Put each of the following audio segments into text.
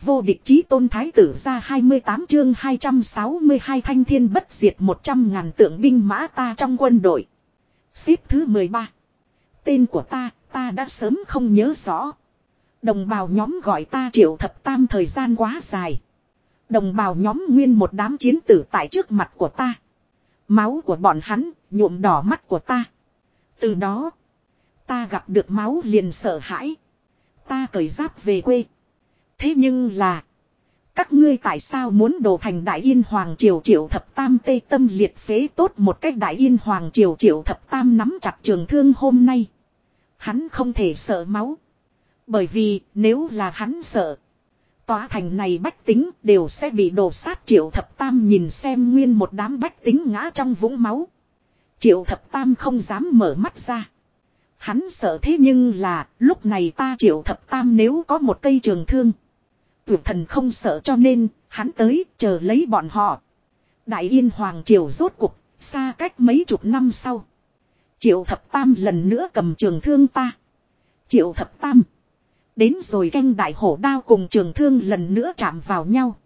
Vô địch chí tôn thái tử ra 28 chương 262 thanh thiên bất diệt 100 ngàn tượng binh mã ta trong quân đội. Xếp thứ 13. Tên của ta, ta đã sớm không nhớ rõ. Đồng bào nhóm gọi ta triệu thập tam thời gian quá dài. Đồng bào nhóm nguyên một đám chiến tử tại trước mặt của ta. Máu của bọn hắn nhuộm đỏ mắt của ta. Từ đó, ta gặp được máu liền sợ hãi. Ta cởi giáp về quê. Thế nhưng là, các ngươi tại sao muốn đổ thành đại yên hoàng triều triệu thập tam tây tâm liệt phế tốt một cách đại yên hoàng triều triệu thập tam nắm chặt trường thương hôm nay. Hắn không thể sợ máu. Bởi vì nếu là hắn sợ. Tòa thành này bách tính đều sẽ bị đổ sát triệu thập tam nhìn xem nguyên một đám bách tính ngã trong vũng máu. Triệu thập tam không dám mở mắt ra. Hắn sợ thế nhưng là lúc này ta triệu thập tam nếu có một cây trường thương. Tuyệt thần không sợ cho nên hắn tới chờ lấy bọn họ. Đại yên hoàng triều rốt cuộc xa cách mấy chục năm sau. Triệu thập tam lần nữa cầm trường thương ta. Triệu thập tam. Đến rồi canh đại hổ đao cùng trường thương lần nữa chạm vào nhau.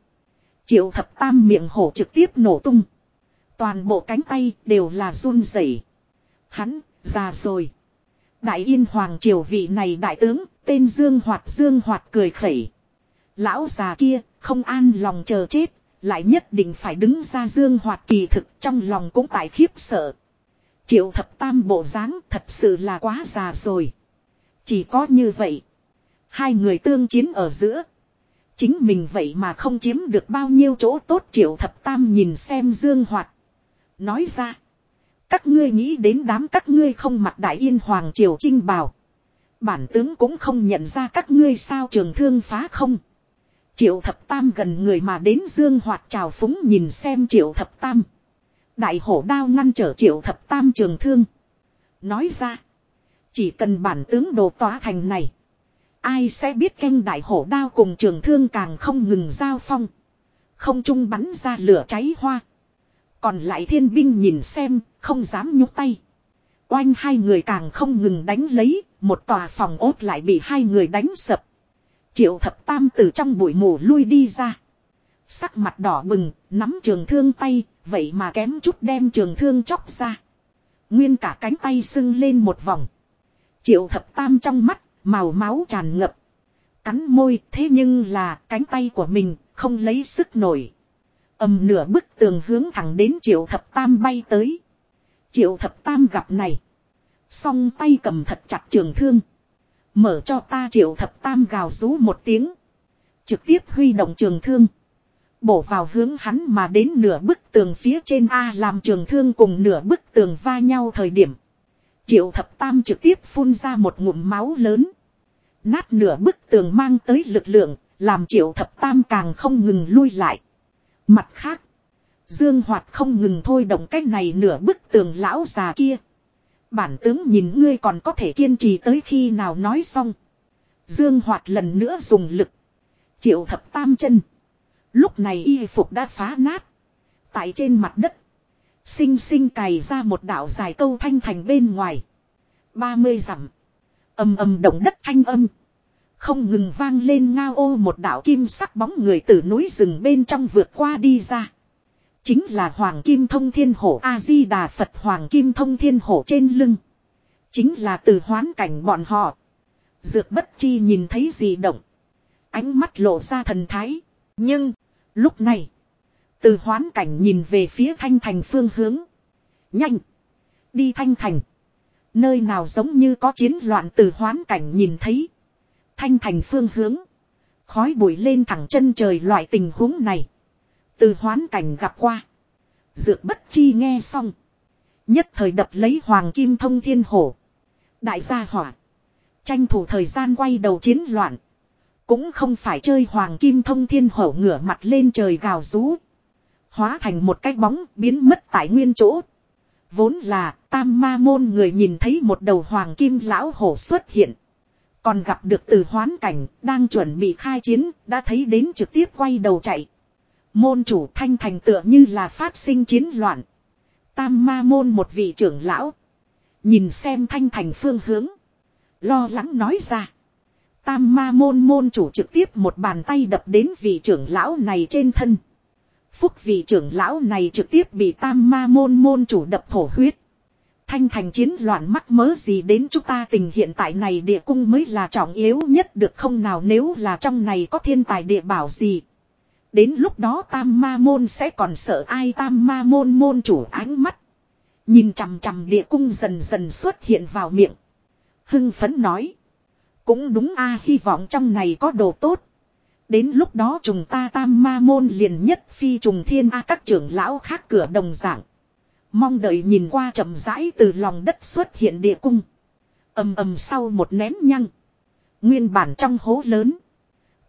Triệu thập tam miệng hổ trực tiếp nổ tung. Toàn bộ cánh tay đều là run rẩy. Hắn, già rồi. Đại yên hoàng triều vị này đại tướng, tên Dương Hoạt Dương Hoạt cười khẩy. Lão già kia, không an lòng chờ chết, lại nhất định phải đứng ra Dương Hoạt kỳ thực trong lòng cũng tại khiếp sợ. Triệu thập tam bộ dáng thật sự là quá già rồi. Chỉ có như vậy. Hai người tương chiến ở giữa. Chính mình vậy mà không chiếm được bao nhiêu chỗ tốt triệu thập tam nhìn xem Dương Hoạt. Nói ra. Các ngươi nghĩ đến đám các ngươi không mặc đại yên hoàng triều trinh bào. Bản tướng cũng không nhận ra các ngươi sao trường thương phá không. Triệu thập tam gần người mà đến dương hoạt trào phúng nhìn xem triệu thập tam. Đại hổ đao ngăn trở triệu thập tam trường thương. Nói ra. Chỉ cần bản tướng đồ tỏa thành này. Ai sẽ biết canh đại hổ đao cùng trường thương càng không ngừng giao phong. Không trung bắn ra lửa cháy hoa. Còn lại thiên binh nhìn xem, không dám nhúc tay. Oanh hai người càng không ngừng đánh lấy, một tòa phòng ốt lại bị hai người đánh sập. Triệu thập tam từ trong bụi mù lui đi ra. Sắc mặt đỏ bừng, nắm trường thương tay, vậy mà kém chút đem trường thương chóc ra. Nguyên cả cánh tay sưng lên một vòng. Triệu thập tam trong mắt, màu máu tràn ngập. Cắn môi, thế nhưng là cánh tay của mình, không lấy sức nổi ầm nửa bức tường hướng thẳng đến triệu thập tam bay tới. Triệu thập tam gặp này. Song tay cầm thật chặt trường thương. Mở cho ta triệu thập tam gào rú một tiếng. Trực tiếp huy động trường thương. Bổ vào hướng hắn mà đến nửa bức tường phía trên A làm trường thương cùng nửa bức tường va nhau thời điểm. Triệu thập tam trực tiếp phun ra một ngụm máu lớn. Nát nửa bức tường mang tới lực lượng, làm triệu thập tam càng không ngừng lui lại. Mặt khác, Dương Hoạt không ngừng thôi động cách này nửa bức tường lão già kia. Bản tướng nhìn ngươi còn có thể kiên trì tới khi nào nói xong. Dương Hoạt lần nữa dùng lực. Triệu thập tam chân. Lúc này y phục đã phá nát. Tại trên mặt đất. Xinh xinh cày ra một đạo dài câu thanh thành bên ngoài. ba mươi dặm. âm âm động đất thanh âm. Không ngừng vang lên ngao ô một đạo kim sắc bóng người từ núi rừng bên trong vượt qua đi ra. Chính là Hoàng Kim Thông Thiên Hổ A-di-đà Phật Hoàng Kim Thông Thiên Hổ trên lưng. Chính là từ hoán cảnh bọn họ. Dược bất chi nhìn thấy gì động. Ánh mắt lộ ra thần thái. Nhưng, lúc này, từ hoán cảnh nhìn về phía thanh thành phương hướng. Nhanh! Đi thanh thành. Nơi nào giống như có chiến loạn từ hoán cảnh nhìn thấy. Thanh thành phương hướng. Khói bụi lên thẳng chân trời loại tình huống này. Từ hoán cảnh gặp qua. Dược bất chi nghe xong. Nhất thời đập lấy hoàng kim thông thiên hổ. Đại gia hỏa. Tranh thủ thời gian quay đầu chiến loạn. Cũng không phải chơi hoàng kim thông thiên hổ ngửa mặt lên trời gào rú. Hóa thành một cái bóng biến mất tại nguyên chỗ. Vốn là tam ma môn người nhìn thấy một đầu hoàng kim lão hổ xuất hiện. Còn gặp được từ hoán cảnh, đang chuẩn bị khai chiến, đã thấy đến trực tiếp quay đầu chạy. Môn chủ thanh thành tựa như là phát sinh chiến loạn. Tam ma môn một vị trưởng lão. Nhìn xem thanh thành phương hướng. Lo lắng nói ra. Tam ma môn môn chủ trực tiếp một bàn tay đập đến vị trưởng lão này trên thân. Phúc vị trưởng lão này trực tiếp bị tam ma môn môn chủ đập thổ huyết. Thanh thành chiến loạn mắc mớ gì đến chúng ta tình hiện tại này địa cung mới là trọng yếu nhất được không nào nếu là trong này có thiên tài địa bảo gì. Đến lúc đó tam ma môn sẽ còn sợ ai tam ma môn môn chủ ánh mắt. Nhìn chằm chằm địa cung dần dần xuất hiện vào miệng. Hưng phấn nói. Cũng đúng a, hy vọng trong này có đồ tốt. Đến lúc đó chúng ta tam ma môn liền nhất phi trùng thiên a, các trưởng lão khác cửa đồng dạng. Mong đợi nhìn qua chậm rãi từ lòng đất xuất hiện địa cung. ầm ầm sau một nén nhăng. Nguyên bản trong hố lớn.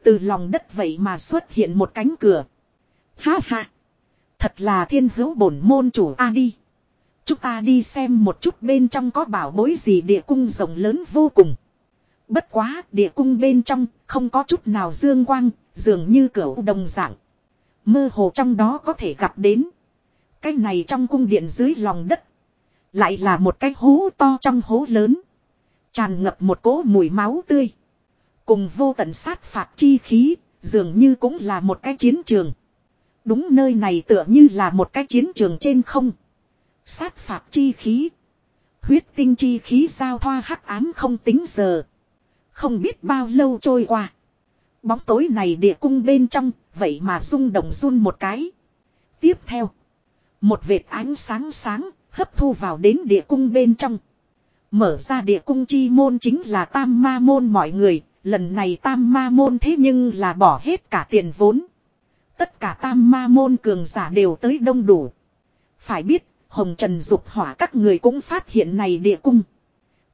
Từ lòng đất vậy mà xuất hiện một cánh cửa. Ha ha. Thật là thiên hữu bổn môn chủ a đi. Chúng ta đi xem một chút bên trong có bảo bối gì địa cung rộng lớn vô cùng. Bất quá địa cung bên trong không có chút nào dương quang, dường như cửa đồng dạng. Mơ hồ trong đó có thể gặp đến. Cái này trong cung điện dưới lòng đất. Lại là một cái hố to trong hố lớn. Tràn ngập một cỗ mùi máu tươi. Cùng vô tận sát phạt chi khí, dường như cũng là một cái chiến trường. Đúng nơi này tựa như là một cái chiến trường trên không. Sát phạt chi khí. Huyết tinh chi khí giao thoa hắc ám không tính giờ. Không biết bao lâu trôi qua. Bóng tối này địa cung bên trong, vậy mà rung động run một cái. Tiếp theo. Một vệt ánh sáng sáng, hấp thu vào đến địa cung bên trong. Mở ra địa cung chi môn chính là tam ma môn mọi người, lần này tam ma môn thế nhưng là bỏ hết cả tiền vốn. Tất cả tam ma môn cường giả đều tới đông đủ. Phải biết, Hồng Trần Dục Hỏa các người cũng phát hiện này địa cung.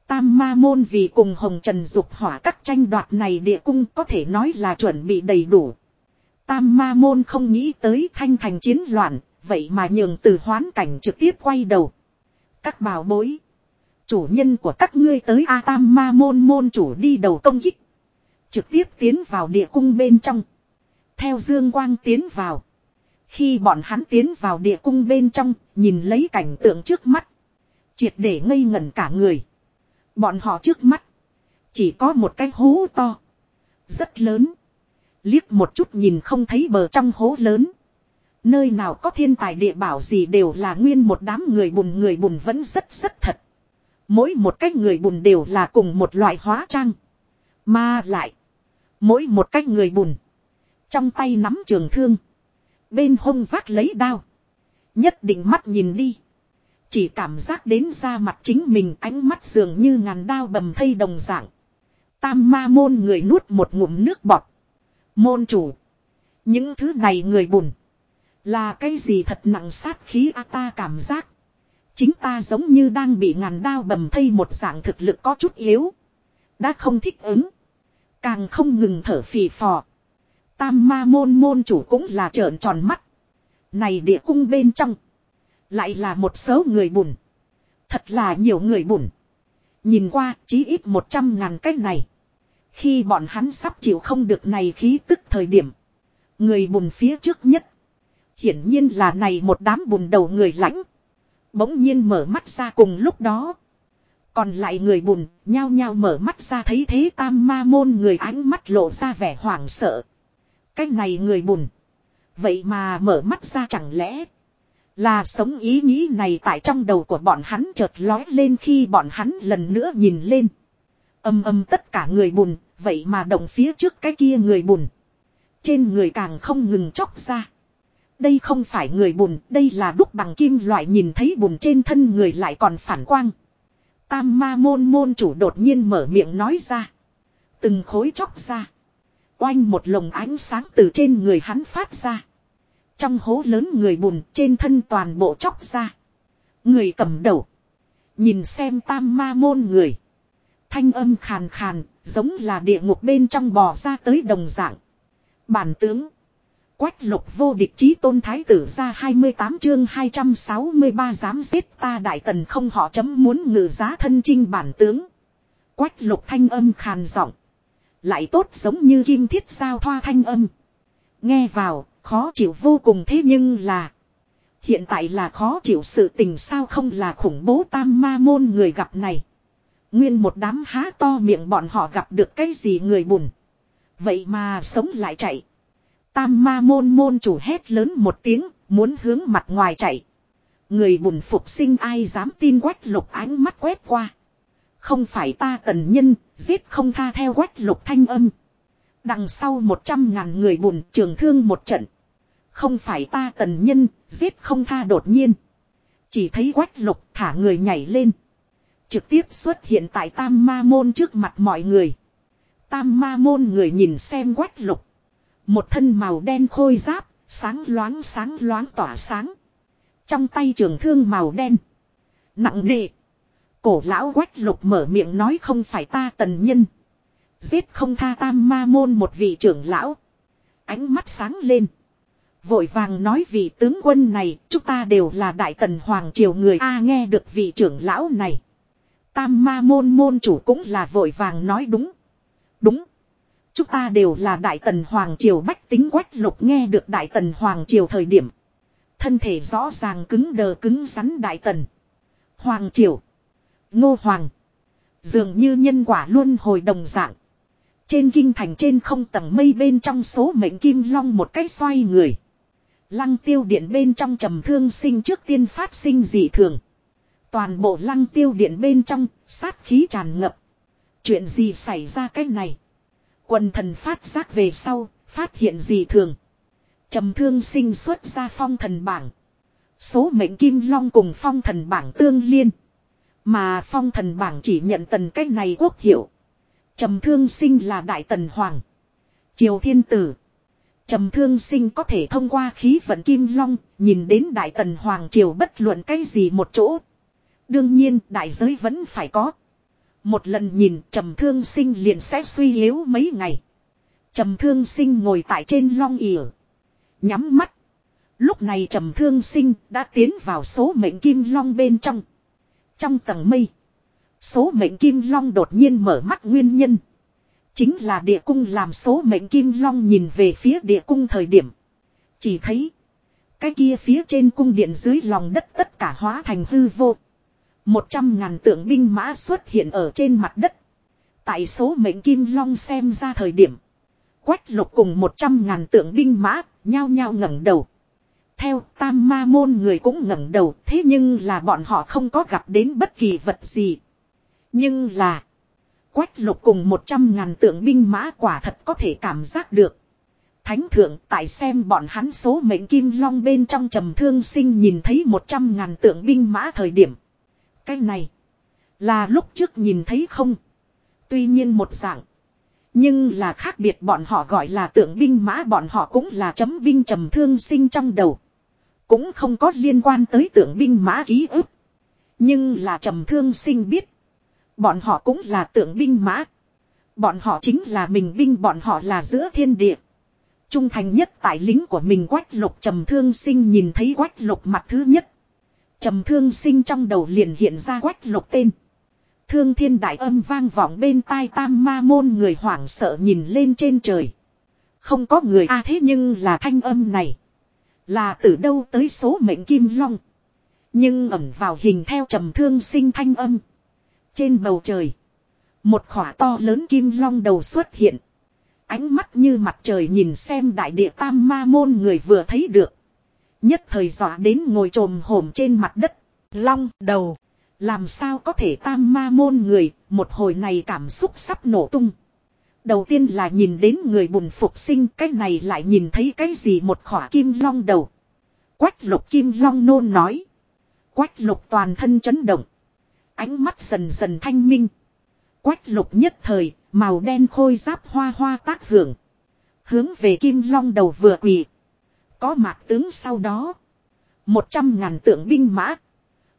Tam ma môn vì cùng Hồng Trần Dục Hỏa các tranh đoạt này địa cung có thể nói là chuẩn bị đầy đủ. Tam ma môn không nghĩ tới thanh thành chiến loạn, vậy mà nhường từ hoán cảnh trực tiếp quay đầu. Các bảo bối. Chủ nhân của các ngươi tới A Tam ma môn môn chủ đi đầu công kích. Trực tiếp tiến vào địa cung bên trong. Theo dương quang tiến vào. Khi bọn hắn tiến vào địa cung bên trong, nhìn lấy cảnh tượng trước mắt. Triệt để ngây ngẩn cả người. Bọn họ trước mắt. Chỉ có một cái hố to. Rất lớn. Liếc một chút nhìn không thấy bờ trong hố lớn. Nơi nào có thiên tài địa bảo gì đều là nguyên một đám người bùn người bùn vẫn rất rất thật. Mỗi một cách người bùn đều là cùng một loại hóa trang. Mà lại. Mỗi một cách người bùn. Trong tay nắm trường thương. Bên hông vác lấy đao. Nhất định mắt nhìn đi. Chỉ cảm giác đến ra mặt chính mình ánh mắt dường như ngàn đao bầm thây đồng dạng. Tam ma môn người nuốt một ngụm nước bọt. Môn chủ. Những thứ này người bùn. Là cái gì thật nặng sát khí a ta cảm giác. Chính ta giống như đang bị ngàn đao bầm thây một dạng thực lực có chút yếu. Đã không thích ứng. Càng không ngừng thở phì phò. Tam ma môn môn chủ cũng là trợn tròn mắt. Này địa cung bên trong. Lại là một số người bùn. Thật là nhiều người bùn. Nhìn qua chí ít một trăm ngàn cách này. Khi bọn hắn sắp chịu không được này khí tức thời điểm. Người bùn phía trước nhất. Hiển nhiên là này một đám bùn đầu người lãnh. Bỗng nhiên mở mắt ra cùng lúc đó. Còn lại người bùn, nhao nhao mở mắt ra thấy thế tam ma môn người ánh mắt lộ ra vẻ hoảng sợ. Cái này người bùn. Vậy mà mở mắt ra chẳng lẽ. Là sống ý nghĩ này tại trong đầu của bọn hắn chợt lói lên khi bọn hắn lần nữa nhìn lên. Âm âm tất cả người bùn, vậy mà động phía trước cái kia người bùn. Trên người càng không ngừng chóc ra. Đây không phải người bùn, đây là đúc bằng kim loại nhìn thấy bùn trên thân người lại còn phản quang. Tam ma môn môn chủ đột nhiên mở miệng nói ra. Từng khối chóc ra. Oanh một lồng ánh sáng từ trên người hắn phát ra. Trong hố lớn người bùn trên thân toàn bộ chóc ra. Người cầm đầu. Nhìn xem tam ma môn người. Thanh âm khàn khàn, giống là địa ngục bên trong bò ra tới đồng dạng. Bản tướng. Quách lục vô địch chí tôn thái tử ra 28 chương 263 dám giết ta đại tần không họ chấm muốn ngự giá thân chinh bản tướng. Quách lục thanh âm khàn giọng. Lại tốt giống như kim thiết sao thoa thanh âm. Nghe vào, khó chịu vô cùng thế nhưng là. Hiện tại là khó chịu sự tình sao không là khủng bố tam ma môn người gặp này. Nguyên một đám há to miệng bọn họ gặp được cái gì người buồn. Vậy mà sống lại chạy. Tam ma môn môn chủ hét lớn một tiếng, muốn hướng mặt ngoài chạy. Người bùn phục sinh ai dám tin quách lục ánh mắt quét qua. Không phải ta tần nhân, giết không tha theo quách lục thanh âm. Đằng sau một trăm ngàn người bùn trường thương một trận. Không phải ta tần nhân, giết không tha đột nhiên. Chỉ thấy quách lục thả người nhảy lên. Trực tiếp xuất hiện tại tam ma môn trước mặt mọi người. Tam ma môn người nhìn xem quách lục. Một thân màu đen khôi giáp, sáng loáng sáng loáng tỏa sáng. Trong tay trường thương màu đen. Nặng nề. Cổ lão quách lục mở miệng nói không phải ta tần nhân. Giết không tha tam ma môn một vị trưởng lão. Ánh mắt sáng lên. Vội vàng nói vị tướng quân này, chúng ta đều là đại tần hoàng triều người A nghe được vị trưởng lão này. Tam ma môn môn chủ cũng là vội vàng nói đúng. Đúng. Chúng ta đều là đại tần hoàng triều bách tính quách lục nghe được đại tần hoàng triều thời điểm. Thân thể rõ ràng cứng đờ cứng rắn đại tần. Hoàng triều. Ngô hoàng. Dường như nhân quả luôn hồi đồng dạng. Trên kinh thành trên không tầng mây bên trong số mệnh kim long một cái xoay người. Lăng tiêu điện bên trong trầm thương sinh trước tiên phát sinh dị thường. Toàn bộ lăng tiêu điện bên trong, sát khí tràn ngập. Chuyện gì xảy ra cái này? Quần thần phát giác về sau, phát hiện gì thường. trầm thương sinh xuất ra phong thần bảng. Số mệnh kim long cùng phong thần bảng tương liên. Mà phong thần bảng chỉ nhận tần cách này quốc hiệu. trầm thương sinh là đại tần hoàng. Triều thiên tử. trầm thương sinh có thể thông qua khí vận kim long, nhìn đến đại tần hoàng triều bất luận cái gì một chỗ. Đương nhiên đại giới vẫn phải có. Một lần nhìn trầm thương sinh liền sẽ suy yếu mấy ngày. Trầm thương sinh ngồi tại trên long ỉa. Nhắm mắt. Lúc này trầm thương sinh đã tiến vào số mệnh kim long bên trong. Trong tầng mây. Số mệnh kim long đột nhiên mở mắt nguyên nhân. Chính là địa cung làm số mệnh kim long nhìn về phía địa cung thời điểm. Chỉ thấy. Cái kia phía trên cung điện dưới lòng đất tất cả hóa thành hư vô. Một trăm ngàn tượng binh mã xuất hiện ở trên mặt đất. Tại số mệnh kim long xem ra thời điểm. Quách lục cùng một trăm ngàn tượng binh mã, nhao nhao ngẩng đầu. Theo tam ma môn người cũng ngẩng đầu, thế nhưng là bọn họ không có gặp đến bất kỳ vật gì. Nhưng là, quách lục cùng một trăm ngàn tượng binh mã quả thật có thể cảm giác được. Thánh thượng tại xem bọn hắn số mệnh kim long bên trong trầm thương sinh nhìn thấy một trăm ngàn tượng binh mã thời điểm. Cái này. Là lúc trước nhìn thấy không. Tuy nhiên một dạng. Nhưng là khác biệt bọn họ gọi là tượng binh mã, bọn họ cũng là chấm binh trầm thương sinh trong đầu. Cũng không có liên quan tới tượng binh mã ký ức. Nhưng là trầm thương sinh biết. Bọn họ cũng là tượng binh mã. Bọn họ chính là mình binh, bọn họ là giữa thiên địa. Trung thành nhất tại lính của mình quách lục trầm thương sinh nhìn thấy quách lục mặt thứ nhất trầm thương sinh trong đầu liền hiện ra quách lục tên. Thương thiên đại âm vang vọng bên tai tam ma môn người hoảng sợ nhìn lên trên trời. Không có người a à thế nhưng là thanh âm này. Là từ đâu tới số mệnh kim long. Nhưng ẩn vào hình theo trầm thương sinh thanh âm. Trên bầu trời. Một khỏa to lớn kim long đầu xuất hiện. Ánh mắt như mặt trời nhìn xem đại địa tam ma môn người vừa thấy được. Nhất thời dọa đến ngồi trồm hổm trên mặt đất. Long đầu. Làm sao có thể tam ma môn người, một hồi này cảm xúc sắp nổ tung. Đầu tiên là nhìn đến người bùn phục sinh, cái này lại nhìn thấy cái gì một khỏa kim long đầu. Quách lục kim long nôn nói. Quách lục toàn thân chấn động. Ánh mắt dần dần thanh minh. Quách lục nhất thời, màu đen khôi giáp hoa hoa tác hưởng. Hướng về kim long đầu vừa quỳ. Có mạc tướng sau đó. Một trăm ngàn tượng binh mã.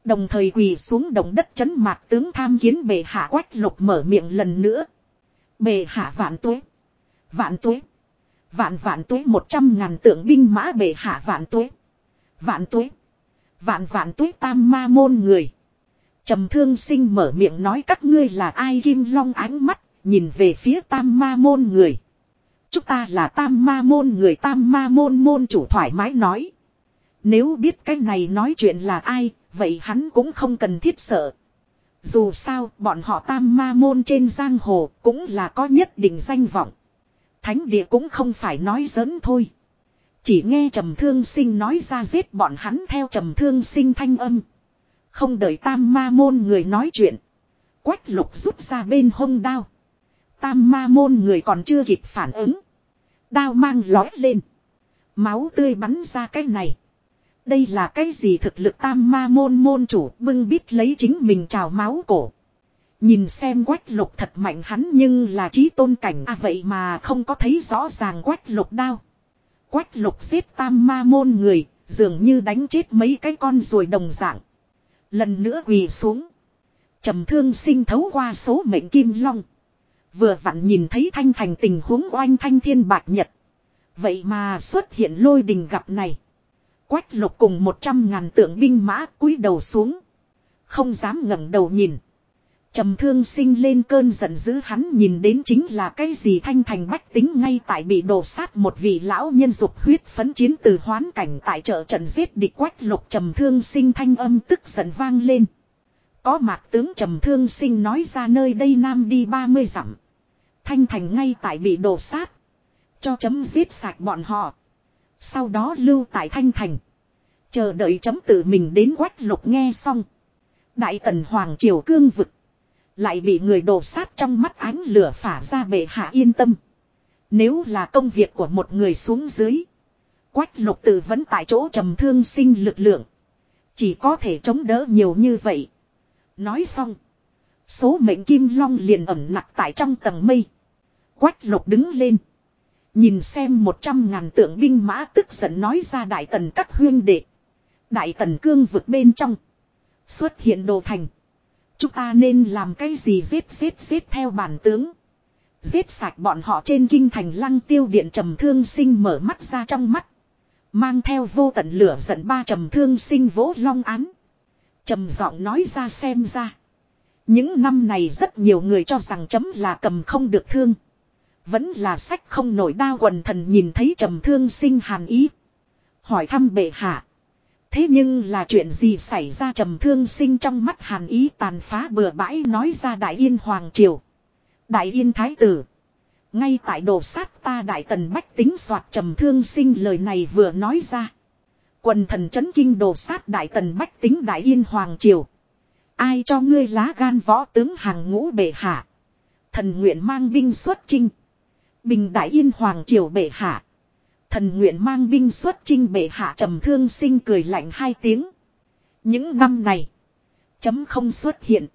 Đồng thời quỳ xuống đồng đất chấn mạc tướng tham kiến bệ hạ quách lục mở miệng lần nữa. Bệ hạ vạn tuế. Vạn tuế. Vạn vạn tuế một trăm ngàn tượng binh mã bệ hạ vạn tuế. Vạn tuế. Vạn vạn tuế tam ma môn người. trầm thương sinh mở miệng nói các ngươi là ai kim long ánh mắt, nhìn về phía tam ma môn người. Chúng ta là tam ma môn người tam ma môn môn chủ thoải mái nói. Nếu biết cái này nói chuyện là ai, vậy hắn cũng không cần thiết sợ. Dù sao, bọn họ tam ma môn trên giang hồ cũng là có nhất định danh vọng. Thánh địa cũng không phải nói giỡn thôi. Chỉ nghe trầm thương sinh nói ra giết bọn hắn theo trầm thương sinh thanh âm. Không đợi tam ma môn người nói chuyện. Quách lục rút ra bên hông đao. Tam ma môn người còn chưa kịp phản ứng. Đao mang lói lên. Máu tươi bắn ra cái này. Đây là cái gì thực lực tam ma môn môn chủ bưng biết lấy chính mình trào máu cổ. Nhìn xem quách lục thật mạnh hắn nhưng là trí tôn cảnh à vậy mà không có thấy rõ ràng quách lục đao. Quách lục giết tam ma môn người, dường như đánh chết mấy cái con ruồi đồng dạng. Lần nữa quỳ xuống. trầm thương sinh thấu qua số mệnh kim long. Vừa vặn nhìn thấy thanh thành tình huống oanh thanh thiên bạc nhật. Vậy mà xuất hiện lôi đình gặp này. Quách lục cùng một trăm ngàn tượng binh mã cúi đầu xuống. Không dám ngẩng đầu nhìn. Trầm thương sinh lên cơn giận dữ hắn nhìn đến chính là cái gì thanh thành bách tính ngay tại bị đổ sát một vị lão nhân dục huyết phấn chiến từ hoán cảnh tại chợ trận giết địch quách lục trầm thương sinh thanh âm tức giận vang lên. Có mạc tướng trầm thương sinh nói ra nơi đây nam đi 30 dặm. Thanh thành ngay tại bị đổ sát. Cho chấm giết sạch bọn họ. Sau đó lưu tại thanh thành. Chờ đợi chấm tự mình đến quách lục nghe xong. Đại tần Hoàng Triều cương vực. Lại bị người đổ sát trong mắt ánh lửa phả ra bệ hạ yên tâm. Nếu là công việc của một người xuống dưới. Quách lục tự vẫn tại chỗ trầm thương sinh lực lượng. Chỉ có thể chống đỡ nhiều như vậy. Nói xong. Số mệnh kim long liền ẩm nặc tại trong tầng mây. Quách lục đứng lên. Nhìn xem một trăm ngàn tượng binh mã tức giận nói ra đại tần các huyên đệ. Đại tần cương vực bên trong. Xuất hiện đồ thành. Chúng ta nên làm cái gì giết giết giết theo bản tướng. Giết sạch bọn họ trên kinh thành lăng tiêu điện trầm thương sinh mở mắt ra trong mắt. Mang theo vô tận lửa giận ba trầm thương sinh vỗ long án trầm giọng nói ra xem ra. Những năm này rất nhiều người cho rằng chấm là cầm không được thương. Vẫn là sách không nổi đao quần thần nhìn thấy trầm thương sinh hàn ý. Hỏi thăm bệ hạ. Thế nhưng là chuyện gì xảy ra trầm thương sinh trong mắt hàn ý tàn phá bừa bãi nói ra đại yên hoàng triều. Đại yên thái tử. Ngay tại đồ sát ta đại tần bách tính soạt trầm thương sinh lời này vừa nói ra. Quần thần chấn kinh đồ sát đại tần bách tính đại yên hoàng triều. Ai cho ngươi lá gan võ tướng hàng ngũ bệ hạ. Thần nguyện mang binh xuất chinh. Bình đại yên hoàng triều bệ hạ. Thần nguyện mang binh xuất chinh bệ hạ trầm thương sinh cười lạnh hai tiếng. Những năm này. Chấm không xuất hiện.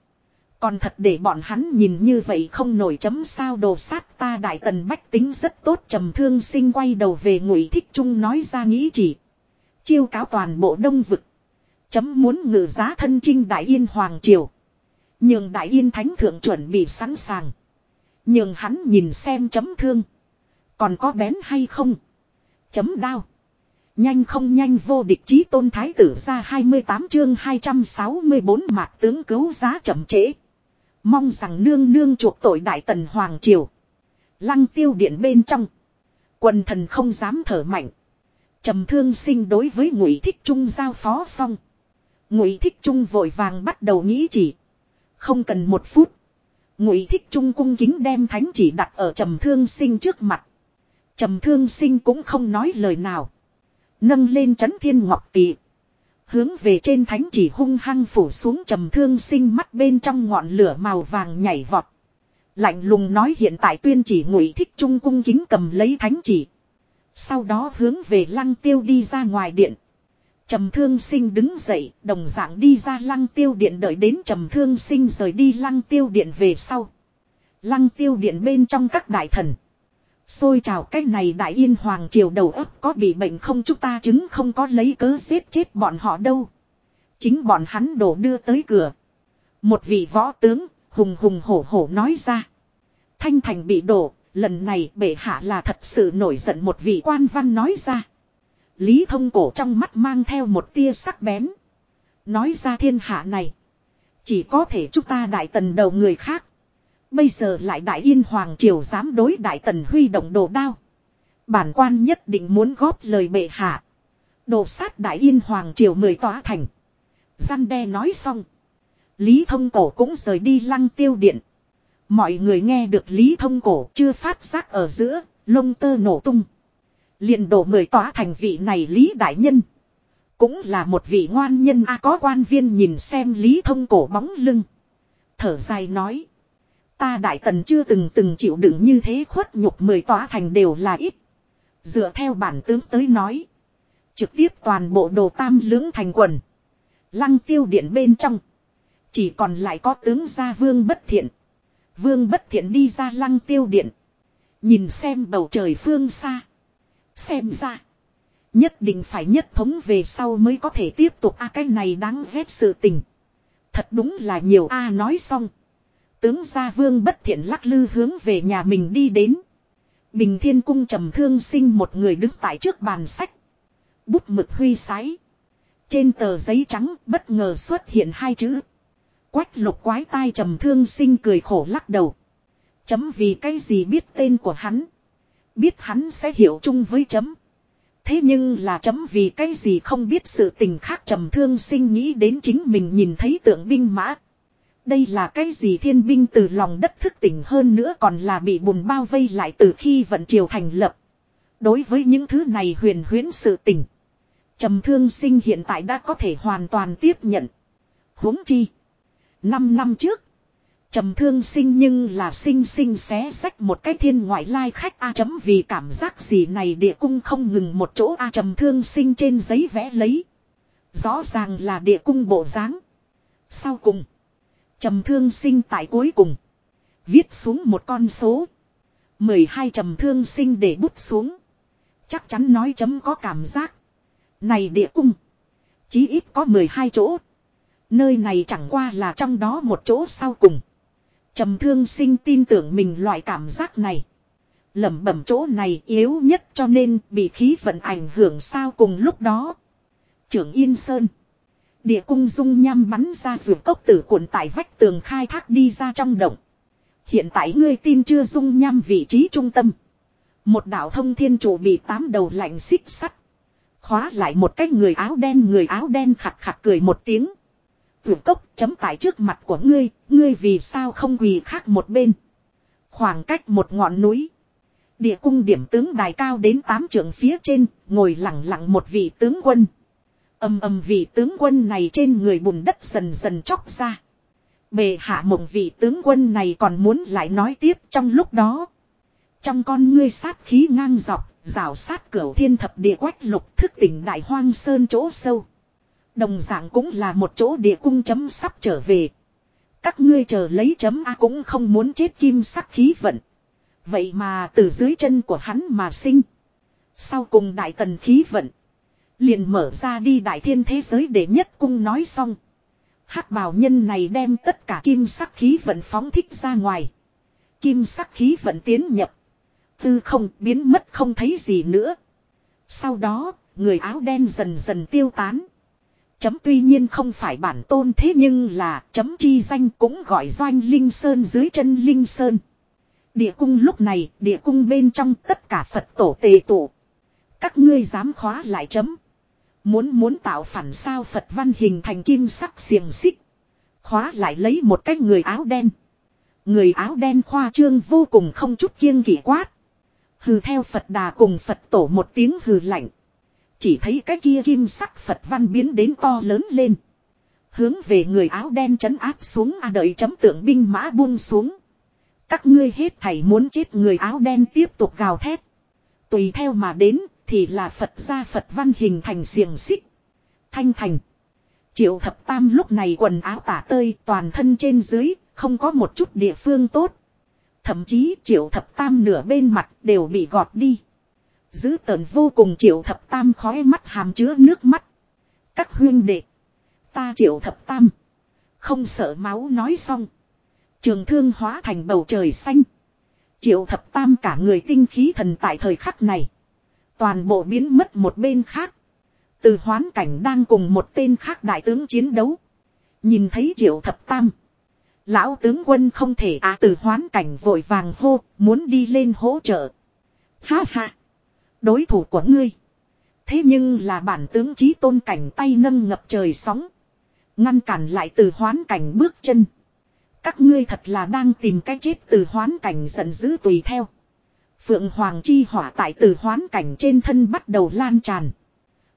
Còn thật để bọn hắn nhìn như vậy không nổi chấm sao đồ sát ta đại tần bách tính rất tốt trầm thương sinh quay đầu về ngụy thích trung nói ra nghĩ chỉ. Chiêu cáo toàn bộ đông vực. Chấm muốn ngự giá thân chinh đại yên hoàng triều. Nhưng đại yên thánh thượng chuẩn bị sẵn sàng. Nhưng hắn nhìn xem chấm thương. Còn có bén hay không? Chấm đao. Nhanh không nhanh vô địch chí tôn thái tử ra 28 chương 264 mạc tướng cứu giá chậm trễ. Mong rằng nương nương chuộc tội đại tần Hoàng Triều. Lăng tiêu điện bên trong. Quần thần không dám thở mạnh trầm thương sinh đối với ngụy thích trung giao phó xong. Ngụy thích trung vội vàng bắt đầu nghĩ chỉ. Không cần một phút. Ngụy thích trung cung kính đem thánh chỉ đặt ở trầm thương sinh trước mặt. Trầm thương sinh cũng không nói lời nào. Nâng lên chấn thiên ngọc tỵ, Hướng về trên thánh chỉ hung hăng phủ xuống trầm thương sinh mắt bên trong ngọn lửa màu vàng nhảy vọt. Lạnh lùng nói hiện tại tuyên chỉ ngụy thích trung cung kính cầm lấy thánh chỉ. Sau đó hướng về lăng tiêu đi ra ngoài điện. Trầm thương sinh đứng dậy, đồng dạng đi ra lăng tiêu điện đợi đến trầm thương sinh rời đi lăng tiêu điện về sau. Lăng tiêu điện bên trong các đại thần. Xôi chào cái này đại yên hoàng triều đầu ấp có bị bệnh không chúng ta chứng không có lấy cớ giết chết bọn họ đâu. Chính bọn hắn đổ đưa tới cửa. Một vị võ tướng, hùng hùng hổ hổ nói ra. Thanh thành bị đổ, lần này bệ hạ là thật sự nổi giận một vị quan văn nói ra. Lý thông cổ trong mắt mang theo một tia sắc bén. Nói ra thiên hạ này. Chỉ có thể chúng ta đại tần đầu người khác. Bây giờ lại đại yên hoàng triều dám đối đại tần huy động đồ đao. Bản quan nhất định muốn góp lời bệ hạ. Đồ sát đại yên hoàng triều mười tỏa thành. Gian đe nói xong. Lý thông cổ cũng rời đi lăng tiêu điện. Mọi người nghe được Lý thông cổ chưa phát giác ở giữa, lông tơ nổ tung. liền đổ mười tỏa thành vị này Lý Đại Nhân. Cũng là một vị ngoan nhân a có quan viên nhìn xem Lý thông cổ bóng lưng. Thở dài nói. Ta đại tần chưa từng từng chịu đựng như thế khuất nhục mười tỏa thành đều là ít. Dựa theo bản tướng tới nói. Trực tiếp toàn bộ đồ tam lưỡng thành quần. Lăng tiêu điện bên trong. Chỉ còn lại có tướng gia vương bất thiện. Vương bất thiện đi ra lăng tiêu điện. Nhìn xem bầu trời phương xa. Xem ra. Nhất định phải nhất thống về sau mới có thể tiếp tục a cái này đáng ghét sự tình. Thật đúng là nhiều a nói xong. Tướng gia vương bất thiện lắc lư hướng về nhà mình đi đến. Bình thiên cung trầm thương sinh một người đứng tại trước bàn sách. Bút mực huy sái. Trên tờ giấy trắng bất ngờ xuất hiện hai chữ. Quách lục quái tai trầm thương sinh cười khổ lắc đầu. Chấm vì cái gì biết tên của hắn. Biết hắn sẽ hiểu chung với chấm. Thế nhưng là chấm vì cái gì không biết sự tình khác trầm thương sinh nghĩ đến chính mình nhìn thấy tượng binh mã. Đây là cái gì thiên binh từ lòng đất thức tỉnh hơn nữa còn là bị bùn bao vây lại từ khi vận triều thành lập. Đối với những thứ này huyền huyến sự tình. Trầm thương sinh hiện tại đã có thể hoàn toàn tiếp nhận. huống chi. Năm năm trước. Trầm thương sinh nhưng là sinh sinh xé sách một cái thiên ngoại lai khách A chấm vì cảm giác gì này địa cung không ngừng một chỗ A trầm thương sinh trên giấy vẽ lấy. Rõ ràng là địa cung bộ dáng Sau cùng. Trầm thương sinh tại cuối cùng. Viết xuống một con số. 12 trầm thương sinh để bút xuống. Chắc chắn nói chấm có cảm giác. Này địa cung. Chí ít có 12 chỗ. Nơi này chẳng qua là trong đó một chỗ sau cùng. Trầm thương sinh tin tưởng mình loại cảm giác này. lẩm bẩm chỗ này yếu nhất cho nên bị khí vận ảnh hưởng sao cùng lúc đó. Trưởng Yên Sơn. Địa cung dung nham bắn ra ruột cốc tử cuộn tại vách tường khai thác đi ra trong động. Hiện tại ngươi tin chưa dung nham vị trí trung tâm. Một đạo thông thiên chủ bị tám đầu lạnh xích sắt. Khóa lại một cái người áo đen, người áo đen khặt khặt cười một tiếng thượng cốc chấm tại trước mặt của ngươi, ngươi vì sao không quỳ khác một bên. Khoảng cách một ngọn núi. Địa cung điểm tướng đài cao đến tám trượng phía trên, ngồi lặng lặng một vị tướng quân. Âm âm vị tướng quân này trên người bùn đất dần dần chóc ra. Bề hạ mộng vị tướng quân này còn muốn lại nói tiếp trong lúc đó. Trong con ngươi sát khí ngang dọc, rào sát cửa thiên thập địa quách lục thức tỉnh đại hoang sơn chỗ sâu. Đồng dạng cũng là một chỗ địa cung chấm sắp trở về. Các ngươi chờ lấy chấm A cũng không muốn chết kim sắc khí vận. Vậy mà từ dưới chân của hắn mà sinh. Sau cùng đại tần khí vận. Liền mở ra đi đại thiên thế giới để nhất cung nói xong. hắc bào nhân này đem tất cả kim sắc khí vận phóng thích ra ngoài. Kim sắc khí vận tiến nhập. Tư không biến mất không thấy gì nữa. Sau đó, người áo đen dần dần tiêu tán. Chấm tuy nhiên không phải bản tôn thế nhưng là chấm chi danh cũng gọi doanh Linh Sơn dưới chân Linh Sơn. Địa cung lúc này, địa cung bên trong tất cả Phật tổ tề tụ. Các ngươi dám khóa lại chấm. Muốn muốn tạo phản sao Phật văn hình thành kim sắc xiềng xích. Khóa lại lấy một cái người áo đen. Người áo đen khoa trương vô cùng không chút kiêng kỵ quát. Hừ theo Phật đà cùng Phật tổ một tiếng hừ lạnh. Chỉ thấy cái kia kim sắc Phật văn biến đến to lớn lên. Hướng về người áo đen trấn áp xuống a đợi chấm tượng binh mã buông xuống. Các ngươi hết thảy muốn chết người áo đen tiếp tục gào thét. Tùy theo mà đến thì là Phật gia Phật văn hình thành xiềng xích. Thanh thành. Triệu thập tam lúc này quần áo tả tơi toàn thân trên dưới, không có một chút địa phương tốt. Thậm chí triệu thập tam nửa bên mặt đều bị gọt đi. Giữ tợn vô cùng triệu thập tam khói mắt hàm chứa nước mắt. Các huyên đệ. Ta triệu thập tam. Không sợ máu nói xong. Trường thương hóa thành bầu trời xanh. Triệu thập tam cả người tinh khí thần tại thời khắc này. Toàn bộ biến mất một bên khác. Từ hoán cảnh đang cùng một tên khác đại tướng chiến đấu. Nhìn thấy triệu thập tam. Lão tướng quân không thể á từ hoán cảnh vội vàng hô, muốn đi lên hỗ trợ. Ha ha. Đối thủ của ngươi. Thế nhưng là bản tướng trí tôn cảnh tay nâng ngập trời sóng. Ngăn cản lại từ hoán cảnh bước chân. Các ngươi thật là đang tìm cách chết từ hoán cảnh giận dữ tùy theo. Phượng Hoàng chi hỏa tại từ hoán cảnh trên thân bắt đầu lan tràn.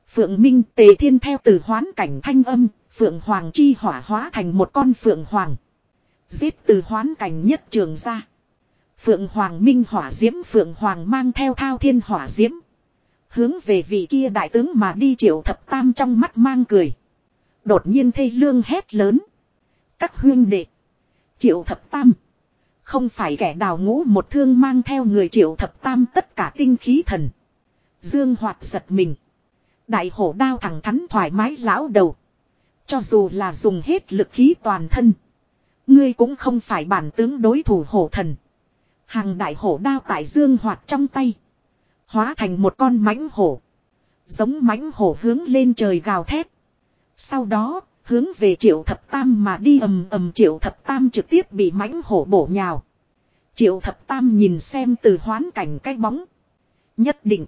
Phượng Minh tề thiên theo từ hoán cảnh thanh âm, Phượng Hoàng chi hỏa hóa thành một con Phượng Hoàng. Giết từ hoán cảnh nhất trường ra. Phượng Hoàng Minh hỏa diễm, Phượng Hoàng mang theo thao thiên hỏa diễm. Hướng về vị kia đại tướng mà đi, triệu thập tam trong mắt mang cười. Đột nhiên thê lương hét lớn. Các huyên đệ. Triệu thập tam. Không phải kẻ đào ngũ một thương mang theo người triệu thập tam tất cả tinh khí thần. Dương hoạt giật mình. Đại hổ đao thẳng thắn thoải mái lão đầu. Cho dù là dùng hết lực khí toàn thân. Ngươi cũng không phải bản tướng đối thủ hổ thần. Hàng đại hổ đao tại dương hoạt trong tay. Hóa thành một con mãnh hổ. Giống mãnh hổ hướng lên trời gào thét. Sau đó, hướng về triệu thập tam mà đi ầm ầm triệu thập tam trực tiếp bị mãnh hổ bổ nhào. Triệu thập tam nhìn xem từ hoán cảnh cái bóng. Nhất định.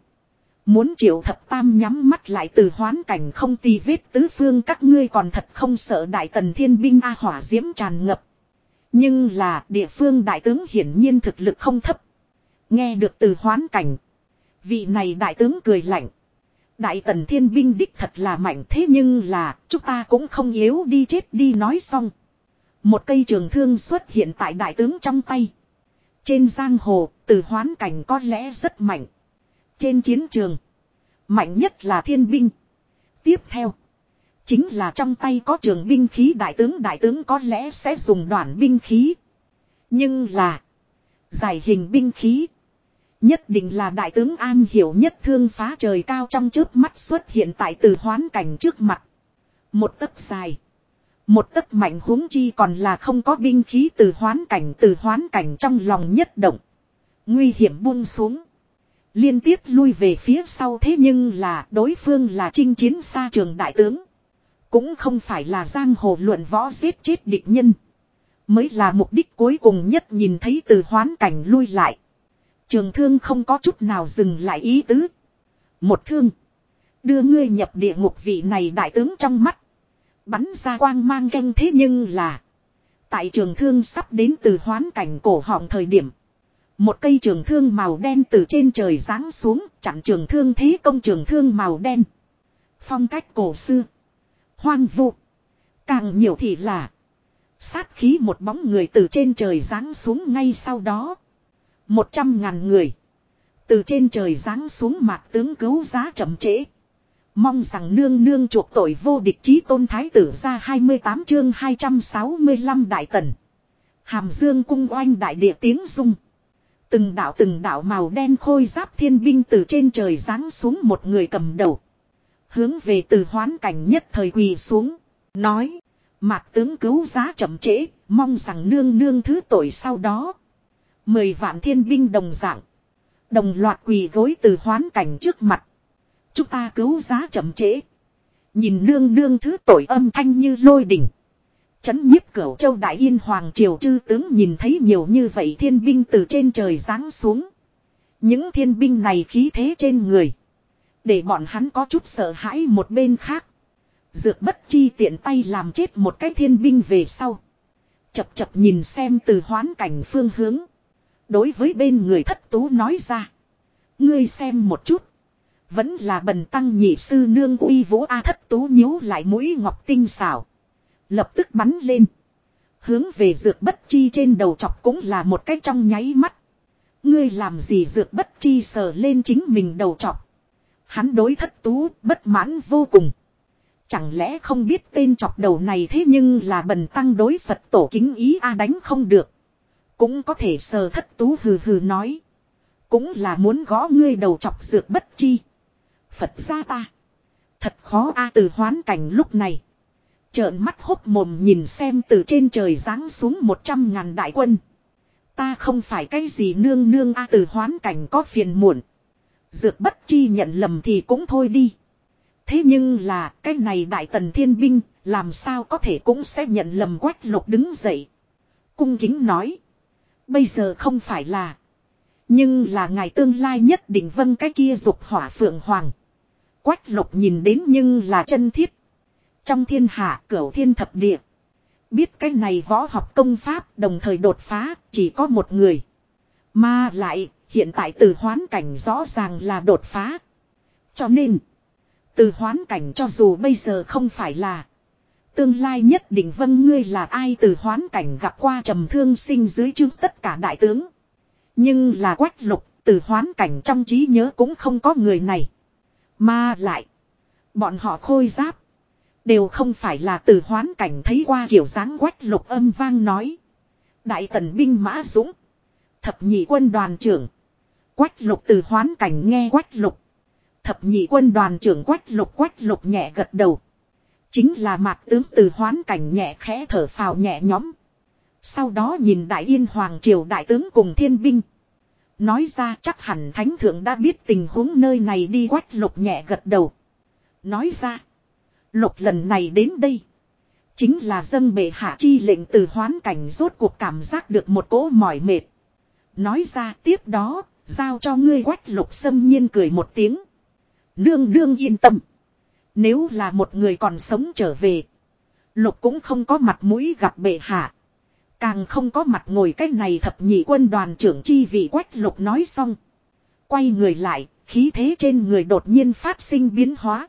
Muốn triệu thập tam nhắm mắt lại từ hoán cảnh không tì vết tứ phương các ngươi còn thật không sợ đại tần thiên binh A hỏa diễm tràn ngập. Nhưng là địa phương đại tướng hiển nhiên thực lực không thấp. Nghe được từ hoán cảnh. Vị này đại tướng cười lạnh. Đại tần thiên binh đích thật là mạnh thế nhưng là chúng ta cũng không yếu đi chết đi nói xong. Một cây trường thương xuất hiện tại đại tướng trong tay. Trên giang hồ, từ hoán cảnh có lẽ rất mạnh. Trên chiến trường, mạnh nhất là thiên binh. Tiếp theo, chính là trong tay có trường binh khí đại tướng đại tướng có lẽ sẽ dùng đoạn binh khí. Nhưng là, giải hình binh khí. Nhất định là đại tướng an hiểu nhất thương phá trời cao trong trước mắt xuất hiện tại từ hoán cảnh trước mặt. Một tấc dài. Một tấc mạnh huống chi còn là không có binh khí từ hoán cảnh từ hoán cảnh trong lòng nhất động. Nguy hiểm buông xuống. Liên tiếp lui về phía sau thế nhưng là đối phương là chinh chiến xa trường đại tướng. Cũng không phải là giang hồ luận võ giết chết địch nhân. Mới là mục đích cuối cùng nhất nhìn thấy từ hoán cảnh lui lại. Trường thương không có chút nào dừng lại ý tứ. Một thương. Đưa ngươi nhập địa ngục vị này đại tướng trong mắt. Bắn ra quang mang canh thế nhưng là. Tại trường thương sắp đến từ hoán cảnh cổ họng thời điểm. Một cây trường thương màu đen từ trên trời giáng xuống, chặn trường thương thế công trường thương màu đen. Phong cách cổ xưa. Hoang vu. Càng nhiều thì là. Sát khí một bóng người từ trên trời giáng xuống ngay sau đó. Một trăm ngàn người. Từ trên trời giáng xuống mạc tướng cứu giá chậm trễ. Mong rằng nương nương chuộc tội vô địch chí tôn thái tử ra 28 chương 265 đại tần. Hàm dương cung oanh đại địa tiếng rung. Từng đạo từng đạo màu đen khôi giáp thiên binh từ trên trời giáng xuống một người cầm đầu. Hướng về từ hoán cảnh nhất thời quỳ xuống. Nói. mặt tướng cứu giá chậm trễ. Mong rằng nương nương thứ tội sau đó. Mười vạn thiên binh đồng dạng. Đồng loạt quỳ gối từ hoán cảnh trước mặt. Chúng ta cứu giá chậm trễ. Nhìn nương nương thứ tội âm thanh như lôi đỉnh. Chấn nhiếp cửu châu đại yên hoàng triều chư tướng nhìn thấy nhiều như vậy thiên binh từ trên trời giáng xuống. Những thiên binh này khí thế trên người. Để bọn hắn có chút sợ hãi một bên khác. Dược bất chi tiện tay làm chết một cái thiên binh về sau. Chập chập nhìn xem từ hoán cảnh phương hướng. Đối với bên người thất tú nói ra. Ngươi xem một chút. Vẫn là bần tăng nhị sư nương uy vũ A thất tú nhíu lại mũi ngọc tinh xảo. Lập tức bắn lên. Hướng về dược bất chi trên đầu chọc cũng là một cái trong nháy mắt. Ngươi làm gì dược bất chi sờ lên chính mình đầu chọc. Hắn đối thất tú, bất mãn vô cùng. Chẳng lẽ không biết tên chọc đầu này thế nhưng là bần tăng đối Phật tổ kính ý a đánh không được. Cũng có thể sờ thất tú hừ hừ nói. Cũng là muốn gõ ngươi đầu chọc dược bất chi. Phật ra ta. Thật khó a từ hoán cảnh lúc này. Trợn mắt hốc mồm nhìn xem từ trên trời giáng xuống một trăm ngàn đại quân. Ta không phải cái gì nương nương a từ hoán cảnh có phiền muộn. Dược bất chi nhận lầm thì cũng thôi đi. Thế nhưng là, cái này đại tần thiên binh, làm sao có thể cũng sẽ nhận lầm quách lục đứng dậy. Cung kính nói. Bây giờ không phải là. Nhưng là ngày tương lai nhất định vân cái kia dục hỏa phượng hoàng. Quách lục nhìn đến nhưng là chân thiết. Trong thiên hạ, cửu thiên thập địa. Biết cái này võ học công pháp đồng thời đột phá, chỉ có một người. Mà lại hiện tại từ hoán cảnh rõ ràng là đột phá. Cho nên, từ hoán cảnh cho dù bây giờ không phải là Tương lai nhất định vâng ngươi là ai từ hoán cảnh gặp qua trầm thương sinh dưới chương tất cả đại tướng. Nhưng là quách lục, từ hoán cảnh trong trí nhớ cũng không có người này. Mà lại. Bọn họ khôi giáp. Đều không phải là từ hoán cảnh thấy qua kiểu dáng quách lục âm vang nói. Đại tần binh mã dũng. Thập nhị quân đoàn trưởng. Quách lục từ hoán cảnh nghe quách lục. Thập nhị quân đoàn trưởng quách lục quách lục nhẹ gật đầu. Chính là mạc tướng từ hoán cảnh nhẹ khẽ thở phào nhẹ nhõm. Sau đó nhìn đại yên hoàng triều đại tướng cùng thiên binh. Nói ra chắc hẳn thánh thượng đã biết tình huống nơi này đi quách lục nhẹ gật đầu. Nói ra. Lục lần này đến đây. Chính là dân bệ hạ chi lệnh từ hoán cảnh rốt cuộc cảm giác được một cỗ mỏi mệt. Nói ra tiếp đó, giao cho ngươi quách lục xâm nhiên cười một tiếng. Nương nương yên tâm. Nếu là một người còn sống trở về. Lục cũng không có mặt mũi gặp bệ hạ. Càng không có mặt ngồi cách này thập nhị quân đoàn trưởng chi vị quách lục nói xong. Quay người lại, khí thế trên người đột nhiên phát sinh biến hóa.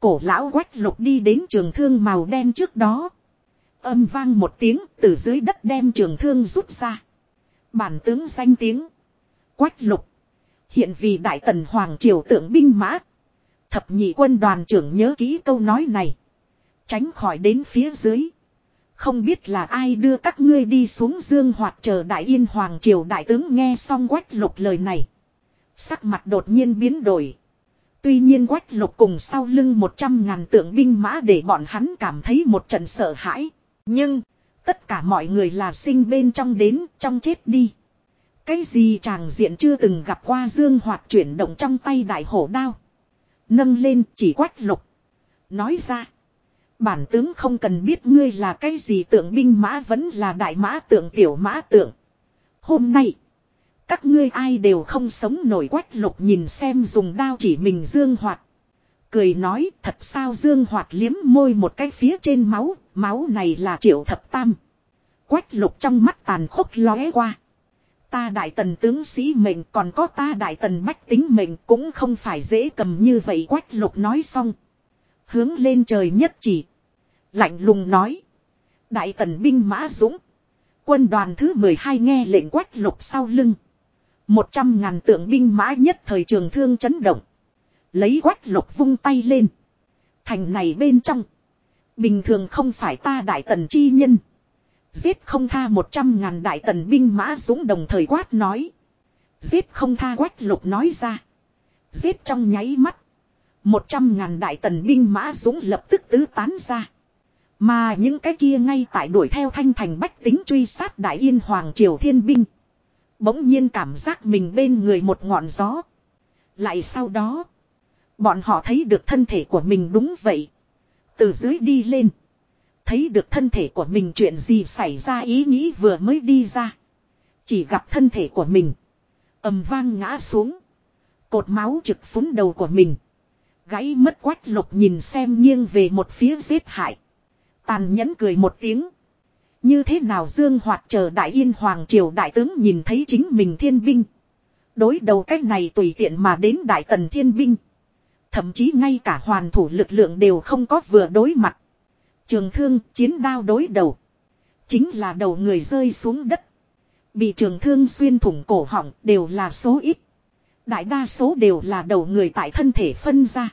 Cổ lão quách lục đi đến trường thương màu đen trước đó. Âm vang một tiếng từ dưới đất đem trường thương rút ra. Bản tướng danh tiếng. Quách lục. Hiện vì đại tần hoàng triều tượng binh mã. Thập nhị quân đoàn trưởng nhớ kỹ câu nói này. Tránh khỏi đến phía dưới. Không biết là ai đưa các ngươi đi xuống dương hoặc chờ đại yên hoàng triều đại tướng nghe xong quách lục lời này. Sắc mặt đột nhiên biến đổi. Tuy nhiên quách lục cùng sau lưng một trăm ngàn tượng binh mã để bọn hắn cảm thấy một trận sợ hãi. Nhưng, tất cả mọi người là sinh bên trong đến, trong chết đi. Cái gì chàng diện chưa từng gặp qua dương hoạt chuyển động trong tay đại hổ đao. Nâng lên chỉ quách lục. Nói ra. Bản tướng không cần biết ngươi là cái gì tượng binh mã vẫn là đại mã tượng tiểu mã tượng. Hôm nay. Các ngươi ai đều không sống nổi quách lục nhìn xem dùng đao chỉ mình dương hoạt. Cười nói, thật sao dương hoạt liếm môi một cái phía trên máu. Máu này là triệu thập tam. Quách lục trong mắt tàn khốc lóe qua. Ta đại tần tướng sĩ mệnh, còn có ta đại tần bách tính mệnh cũng không phải dễ cầm như vậy, quách lục nói xong. Hướng lên trời nhất chỉ. Lạnh lùng nói. Đại tần binh mã dũng. Quân đoàn thứ 12 nghe lệnh quách lục sau lưng. Một trăm ngàn tượng binh mã nhất thời trường thương chấn động. Lấy quách lục vung tay lên. Thành này bên trong. Bình thường không phải ta đại tần chi nhân. Giết không tha một trăm ngàn đại tần binh mã dũng đồng thời quát nói. Giết không tha quách lục nói ra. Giết trong nháy mắt. Một trăm ngàn đại tần binh mã dũng lập tức tứ tán ra. Mà những cái kia ngay tại đuổi theo thanh thành bách tính truy sát đại yên hoàng triều thiên binh. Bỗng nhiên cảm giác mình bên người một ngọn gió. Lại sau đó. Bọn họ thấy được thân thể của mình đúng vậy. Từ dưới đi lên. Thấy được thân thể của mình chuyện gì xảy ra ý nghĩ vừa mới đi ra. Chỉ gặp thân thể của mình. ầm vang ngã xuống. Cột máu trực phúng đầu của mình. Gãy mất quách lục nhìn xem nghiêng về một phía giết hại. Tàn nhẫn cười một tiếng. Như thế nào Dương Hoạt chờ Đại Yên Hoàng Triều Đại tướng nhìn thấy chính mình thiên binh. Đối đầu cách này tùy tiện mà đến Đại Tần thiên binh. Thậm chí ngay cả hoàn thủ lực lượng đều không có vừa đối mặt. Trường thương chiến đao đối đầu. Chính là đầu người rơi xuống đất. Bị trường thương xuyên thủng cổ họng đều là số ít. Đại đa số đều là đầu người tại thân thể phân ra.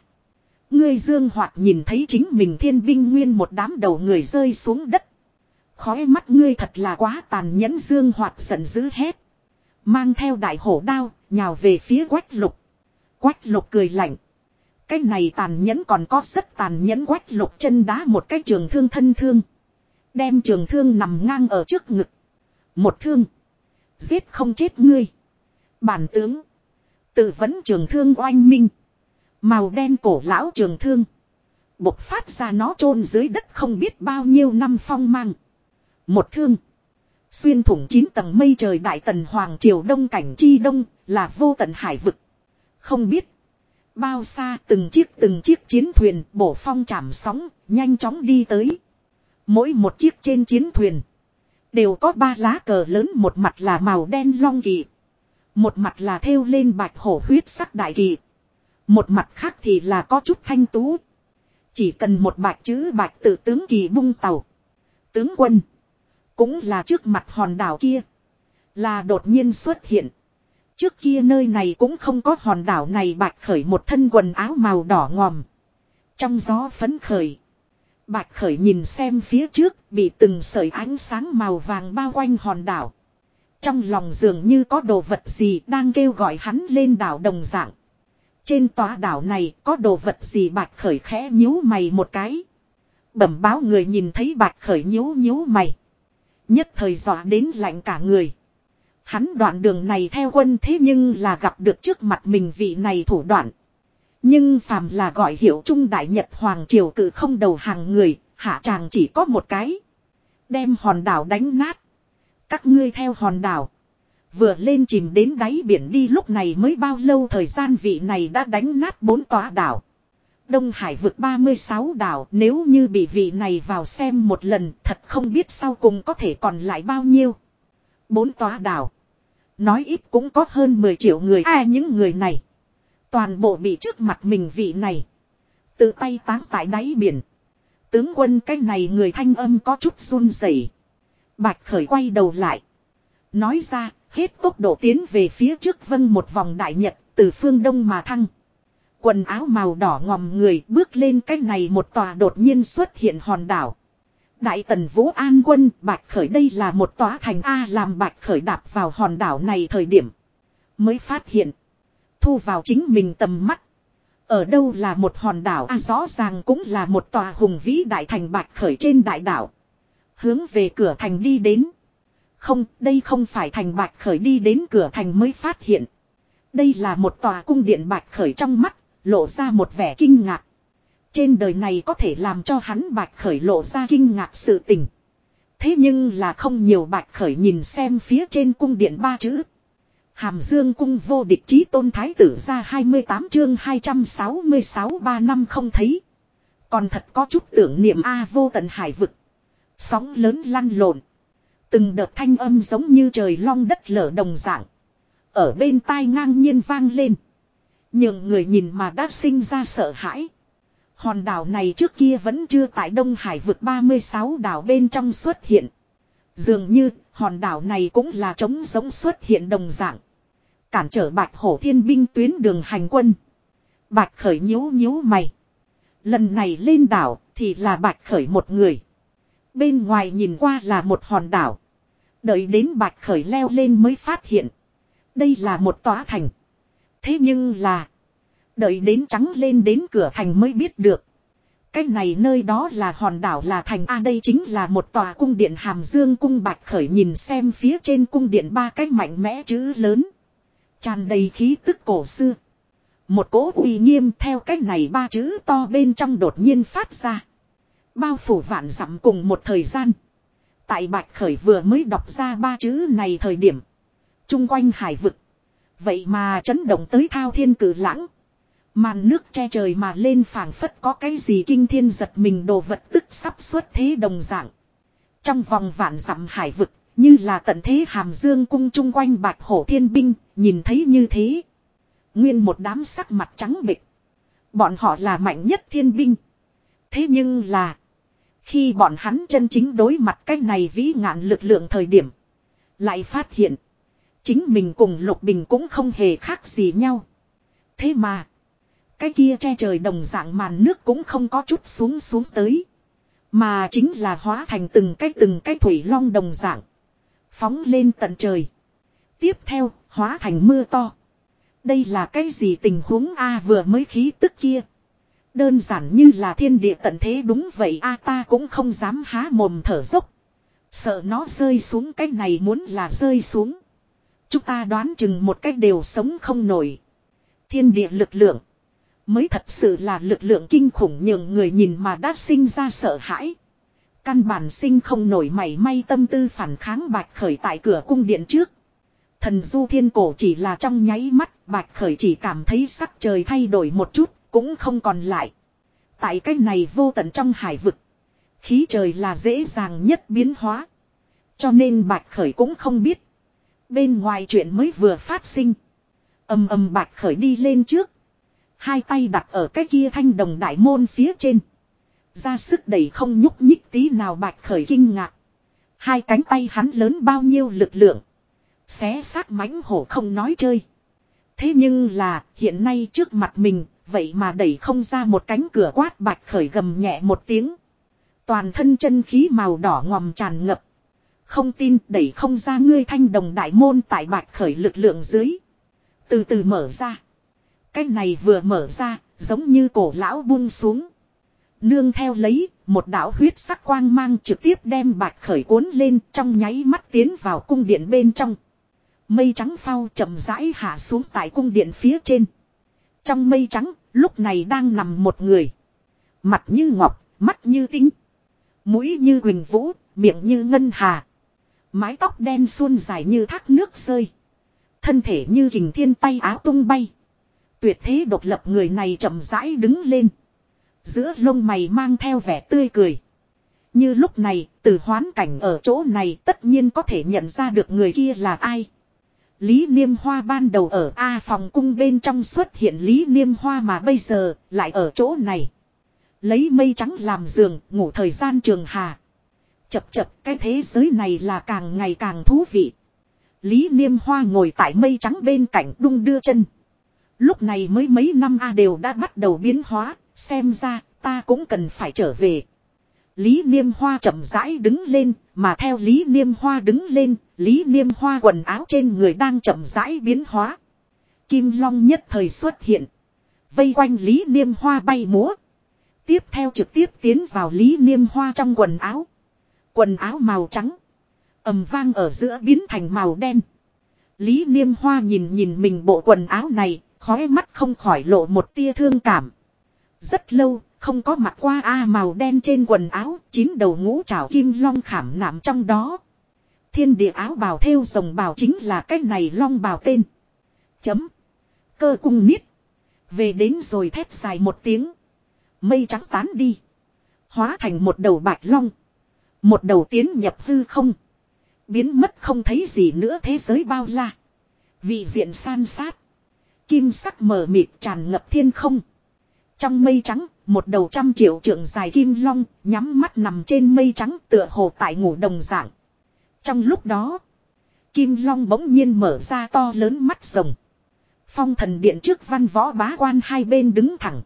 Ngươi dương hoạt nhìn thấy chính mình thiên binh nguyên một đám đầu người rơi xuống đất. Khói mắt ngươi thật là quá tàn nhẫn dương hoạt giận dữ hét Mang theo đại hổ đao, nhào về phía quách lục. Quách lục cười lạnh. Cái này tàn nhẫn còn có rất tàn nhẫn quách lục chân đá một cái trường thương thân thương. Đem trường thương nằm ngang ở trước ngực. Một thương. Giết không chết ngươi. Bản tướng. Tự vấn trường thương oanh minh. Màu đen cổ lão trường thương. Bộc phát ra nó chôn dưới đất không biết bao nhiêu năm phong mang. Một thương. Xuyên thủng chín tầng mây trời đại tần hoàng triều đông cảnh chi đông là vô tận hải vực. Không biết. Bao xa từng chiếc từng chiếc chiến thuyền bổ phong chạm sóng, nhanh chóng đi tới. Mỗi một chiếc trên chiến thuyền. Đều có ba lá cờ lớn một mặt là màu đen long kỳ. Một mặt là thêu lên bạch hổ huyết sắc đại kỳ. Một mặt khác thì là có chút thanh tú. Chỉ cần một bạch chữ bạch tự tướng kỳ bung tàu. Tướng quân. Cũng là trước mặt hòn đảo kia. Là đột nhiên xuất hiện. Trước kia nơi này cũng không có hòn đảo này bạch khởi một thân quần áo màu đỏ ngòm. Trong gió phấn khởi. Bạch khởi nhìn xem phía trước, bị từng sợi ánh sáng màu vàng bao quanh hòn đảo. Trong lòng dường như có đồ vật gì đang kêu gọi hắn lên đảo đồng dạng. Trên tòa đảo này có đồ vật gì bạch khởi khẽ nhíu mày một cái. Bẩm báo người nhìn thấy bạch khởi nhíu nhíu mày. Nhất thời dọa đến lạnh cả người. Hắn đoạn đường này theo quân thế nhưng là gặp được trước mặt mình vị này thủ đoạn. Nhưng phàm là gọi hiệu trung đại nhật hoàng triều cử không đầu hàng người, hạ chàng chỉ có một cái. Đem hòn đảo đánh nát. Các ngươi theo hòn đảo. Vừa lên chìm đến đáy biển đi lúc này mới bao lâu thời gian vị này đã đánh nát bốn tòa đảo. Đông Hải vực 36 đảo nếu như bị vị này vào xem một lần thật không biết sau cùng có thể còn lại bao nhiêu. Bốn tòa đảo. Nói ít cũng có hơn 10 triệu người ai những người này. Toàn bộ bị trước mặt mình vị này. Tự tay táng tại đáy biển. Tướng quân cái này người thanh âm có chút run rẩy. Bạch khởi quay đầu lại. Nói ra, hết tốc độ tiến về phía trước vân một vòng đại nhật, từ phương đông mà thăng. Quần áo màu đỏ ngòm người bước lên cái này một tòa đột nhiên xuất hiện hòn đảo. Đại tần Vũ An quân Bạch Khởi đây là một tòa thành A làm Bạch Khởi đạp vào hòn đảo này thời điểm. Mới phát hiện. Thu vào chính mình tầm mắt. Ở đâu là một hòn đảo A rõ ràng cũng là một tòa hùng vĩ đại thành Bạch Khởi trên đại đảo. Hướng về cửa thành đi đến. Không, đây không phải thành Bạch Khởi đi đến cửa thành mới phát hiện. Đây là một tòa cung điện Bạch Khởi trong mắt, lộ ra một vẻ kinh ngạc. Trên đời này có thể làm cho hắn bạch khởi lộ ra kinh ngạc sự tình. Thế nhưng là không nhiều bạch khởi nhìn xem phía trên cung điện ba chữ. Hàm Dương cung vô địch chí tôn thái tử ra 28 chương 266 ba năm không thấy. Còn thật có chút tưởng niệm A vô tận hải vực. Sóng lớn lăn lộn. Từng đợt thanh âm giống như trời long đất lở đồng dạng. Ở bên tai ngang nhiên vang lên. Nhưng người nhìn mà đã sinh ra sợ hãi. Hòn đảo này trước kia vẫn chưa tại Đông Hải vực 36 đảo bên trong xuất hiện. Dường như, hòn đảo này cũng là trống giống xuất hiện đồng dạng. Cản trở bạch hổ thiên binh tuyến đường hành quân. Bạch khởi nhíu nhíu mày. Lần này lên đảo thì là bạch khởi một người. Bên ngoài nhìn qua là một hòn đảo. Đợi đến bạch khởi leo lên mới phát hiện. Đây là một tòa thành. Thế nhưng là. Đợi đến trắng lên đến cửa thành mới biết được. Cái này nơi đó là hòn đảo là thành A, đây chính là một tòa cung điện hàm dương cung bạch khởi nhìn xem phía trên cung điện ba cái mạnh mẽ chữ lớn. tràn đầy khí tức cổ xưa. Một cỗ uy nghiêm theo cái này ba chữ to bên trong đột nhiên phát ra. Bao phủ vạn dặm cùng một thời gian. Tại bạch khởi vừa mới đọc ra ba chữ này thời điểm. Trung quanh hải vực. Vậy mà chấn động tới thao thiên cử lãng. Màn nước che trời mà lên phảng phất có cái gì kinh thiên giật mình đồ vật tức sắp xuất thế đồng dạng. Trong vòng vạn dặm hải vực, như là tận thế hàm dương cung chung quanh bạch hổ thiên binh, nhìn thấy như thế. Nguyên một đám sắc mặt trắng bịch. Bọn họ là mạnh nhất thiên binh. Thế nhưng là, khi bọn hắn chân chính đối mặt cái này vĩ ngạn lực lượng thời điểm, lại phát hiện, chính mình cùng lục bình cũng không hề khác gì nhau. Thế mà, cái kia che trời đồng dạng màn nước cũng không có chút xuống xuống tới. Mà chính là hóa thành từng cái từng cái thủy long đồng dạng. Phóng lên tận trời. Tiếp theo, hóa thành mưa to. Đây là cái gì tình huống A vừa mới khí tức kia. Đơn giản như là thiên địa tận thế đúng vậy A ta cũng không dám há mồm thở dốc. Sợ nó rơi xuống cái này muốn là rơi xuống. Chúng ta đoán chừng một cách đều sống không nổi. Thiên địa lực lượng. Mới thật sự là lực lượng kinh khủng nhường người nhìn mà đã sinh ra sợ hãi. Căn bản sinh không nổi mảy may tâm tư phản kháng bạch khởi tại cửa cung điện trước. Thần du thiên cổ chỉ là trong nháy mắt, bạch khởi chỉ cảm thấy sắc trời thay đổi một chút, cũng không còn lại. Tại cái này vô tận trong hải vực. Khí trời là dễ dàng nhất biến hóa. Cho nên bạch khởi cũng không biết. Bên ngoài chuyện mới vừa phát sinh. âm âm bạch khởi đi lên trước. Hai tay đặt ở cái kia thanh đồng đại môn phía trên. Ra sức đẩy không nhúc nhích tí nào bạch khởi kinh ngạc. Hai cánh tay hắn lớn bao nhiêu lực lượng. Xé xác mánh hổ không nói chơi. Thế nhưng là, hiện nay trước mặt mình, vậy mà đẩy không ra một cánh cửa quát bạch khởi gầm nhẹ một tiếng. Toàn thân chân khí màu đỏ ngòm tràn ngập. Không tin, đẩy không ra ngươi thanh đồng đại môn tại bạch khởi lực lượng dưới. Từ từ mở ra. Cái này vừa mở ra, giống như cổ lão buông xuống. Nương theo lấy, một đạo huyết sắc quang mang trực tiếp đem bạch khởi cuốn lên trong nháy mắt tiến vào cung điện bên trong. Mây trắng phao chậm rãi hạ xuống tại cung điện phía trên. Trong mây trắng, lúc này đang nằm một người. Mặt như ngọc, mắt như tinh. Mũi như huỳnh vũ, miệng như ngân hà. Mái tóc đen suôn dài như thác nước rơi. Thân thể như hình thiên tay áo tung bay. Tuyệt thế độc lập người này chậm rãi đứng lên. Giữa lông mày mang theo vẻ tươi cười. Như lúc này, từ hoán cảnh ở chỗ này tất nhiên có thể nhận ra được người kia là ai. Lý Niêm Hoa ban đầu ở A phòng cung bên trong xuất hiện Lý Niêm Hoa mà bây giờ lại ở chỗ này. Lấy mây trắng làm giường, ngủ thời gian trường hà. Chập chập cái thế giới này là càng ngày càng thú vị. Lý Niêm Hoa ngồi tại mây trắng bên cạnh đung đưa chân. Lúc này mới mấy năm A đều đã bắt đầu biến hóa, xem ra ta cũng cần phải trở về. Lý Niêm Hoa chậm rãi đứng lên, mà theo Lý Niêm Hoa đứng lên, Lý Niêm Hoa quần áo trên người đang chậm rãi biến hóa. Kim Long nhất thời xuất hiện. Vây quanh Lý Niêm Hoa bay múa. Tiếp theo trực tiếp tiến vào Lý Niêm Hoa trong quần áo. Quần áo màu trắng. ầm vang ở giữa biến thành màu đen. Lý Niêm Hoa nhìn nhìn mình bộ quần áo này, khói mắt không khỏi lộ một tia thương cảm. Rất lâu, không có mặc qua A màu đen trên quần áo, chín đầu ngũ trảo kim long khảm nạm trong đó. Thiên địa áo bào theo rồng bào chính là cái này long bào tên. Chấm. Cơ cung niết. Về đến rồi thét dài một tiếng. Mây trắng tán đi. Hóa thành một đầu bạch long. Một đầu tiến nhập hư không. Biến mất không thấy gì nữa thế giới bao la. Vị diện san sát. Kim sắc mờ mịt tràn ngập thiên không. Trong mây trắng, một đầu trăm triệu trượng dài kim long, nhắm mắt nằm trên mây trắng tựa hồ tại ngủ đồng dạng. Trong lúc đó, kim long bỗng nhiên mở ra to lớn mắt rồng. Phong thần điện trước văn võ bá quan hai bên đứng thẳng.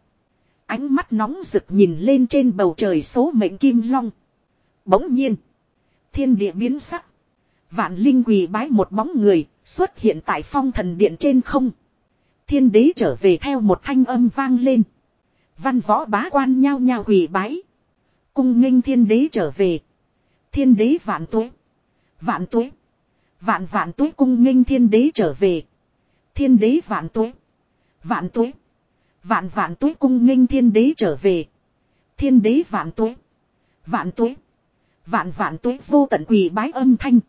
Ánh mắt nóng rực nhìn lên trên bầu trời số mệnh kim long. Bỗng nhiên, thiên địa biến sắc. Vạn linh quỳ bái một bóng người xuất hiện tại phong thần điện trên không. Thiên đế trở về theo một thanh âm vang lên. Văn võ bá quan nhao nhao quỳ bái. Cung nghênh thiên đế trở về. Thiên đế vạn tuế. Vạn tuế. Vạn vạn tuế cung nghênh thiên đế trở về. Thiên đế vạn tuế. Vạn tuế. Vạn vạn tuế cung nghênh thiên đế trở về. Thiên đế vạn tuế. Vạn tuế. Vạn vạn tuế vô tận quỳ bái âm thanh.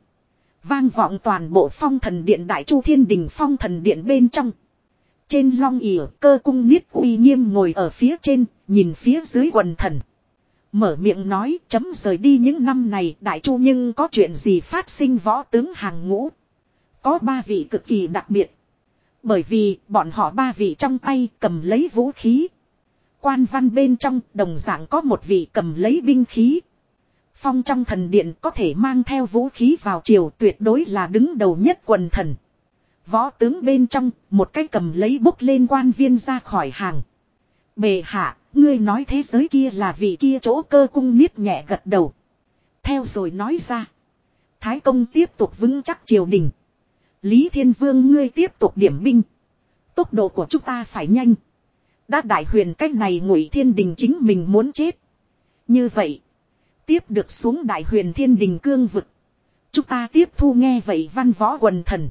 Vang vọng toàn bộ phong thần điện đại chu thiên đình phong thần điện bên trong. Trên long ỉa cơ cung niết uy nghiêm ngồi ở phía trên, nhìn phía dưới quần thần. Mở miệng nói chấm rời đi những năm này đại chu nhưng có chuyện gì phát sinh võ tướng hàng ngũ. Có ba vị cực kỳ đặc biệt. Bởi vì bọn họ ba vị trong tay cầm lấy vũ khí. Quan văn bên trong đồng dạng có một vị cầm lấy binh khí. Phong trong thần điện có thể mang theo vũ khí vào triều tuyệt đối là đứng đầu nhất quần thần. Võ tướng bên trong, một cái cầm lấy bút lên quan viên ra khỏi hàng. Bề hạ, ngươi nói thế giới kia là vị kia chỗ cơ cung niết nhẹ gật đầu. Theo rồi nói ra. Thái công tiếp tục vững chắc triều đình. Lý Thiên Vương ngươi tiếp tục điểm binh. Tốc độ của chúng ta phải nhanh. Đã đại huyền cách này ngụy thiên đình chính mình muốn chết. Như vậy. Tiếp được xuống đại huyền thiên đình cương vực. Chúng ta tiếp thu nghe vậy văn võ quần thần.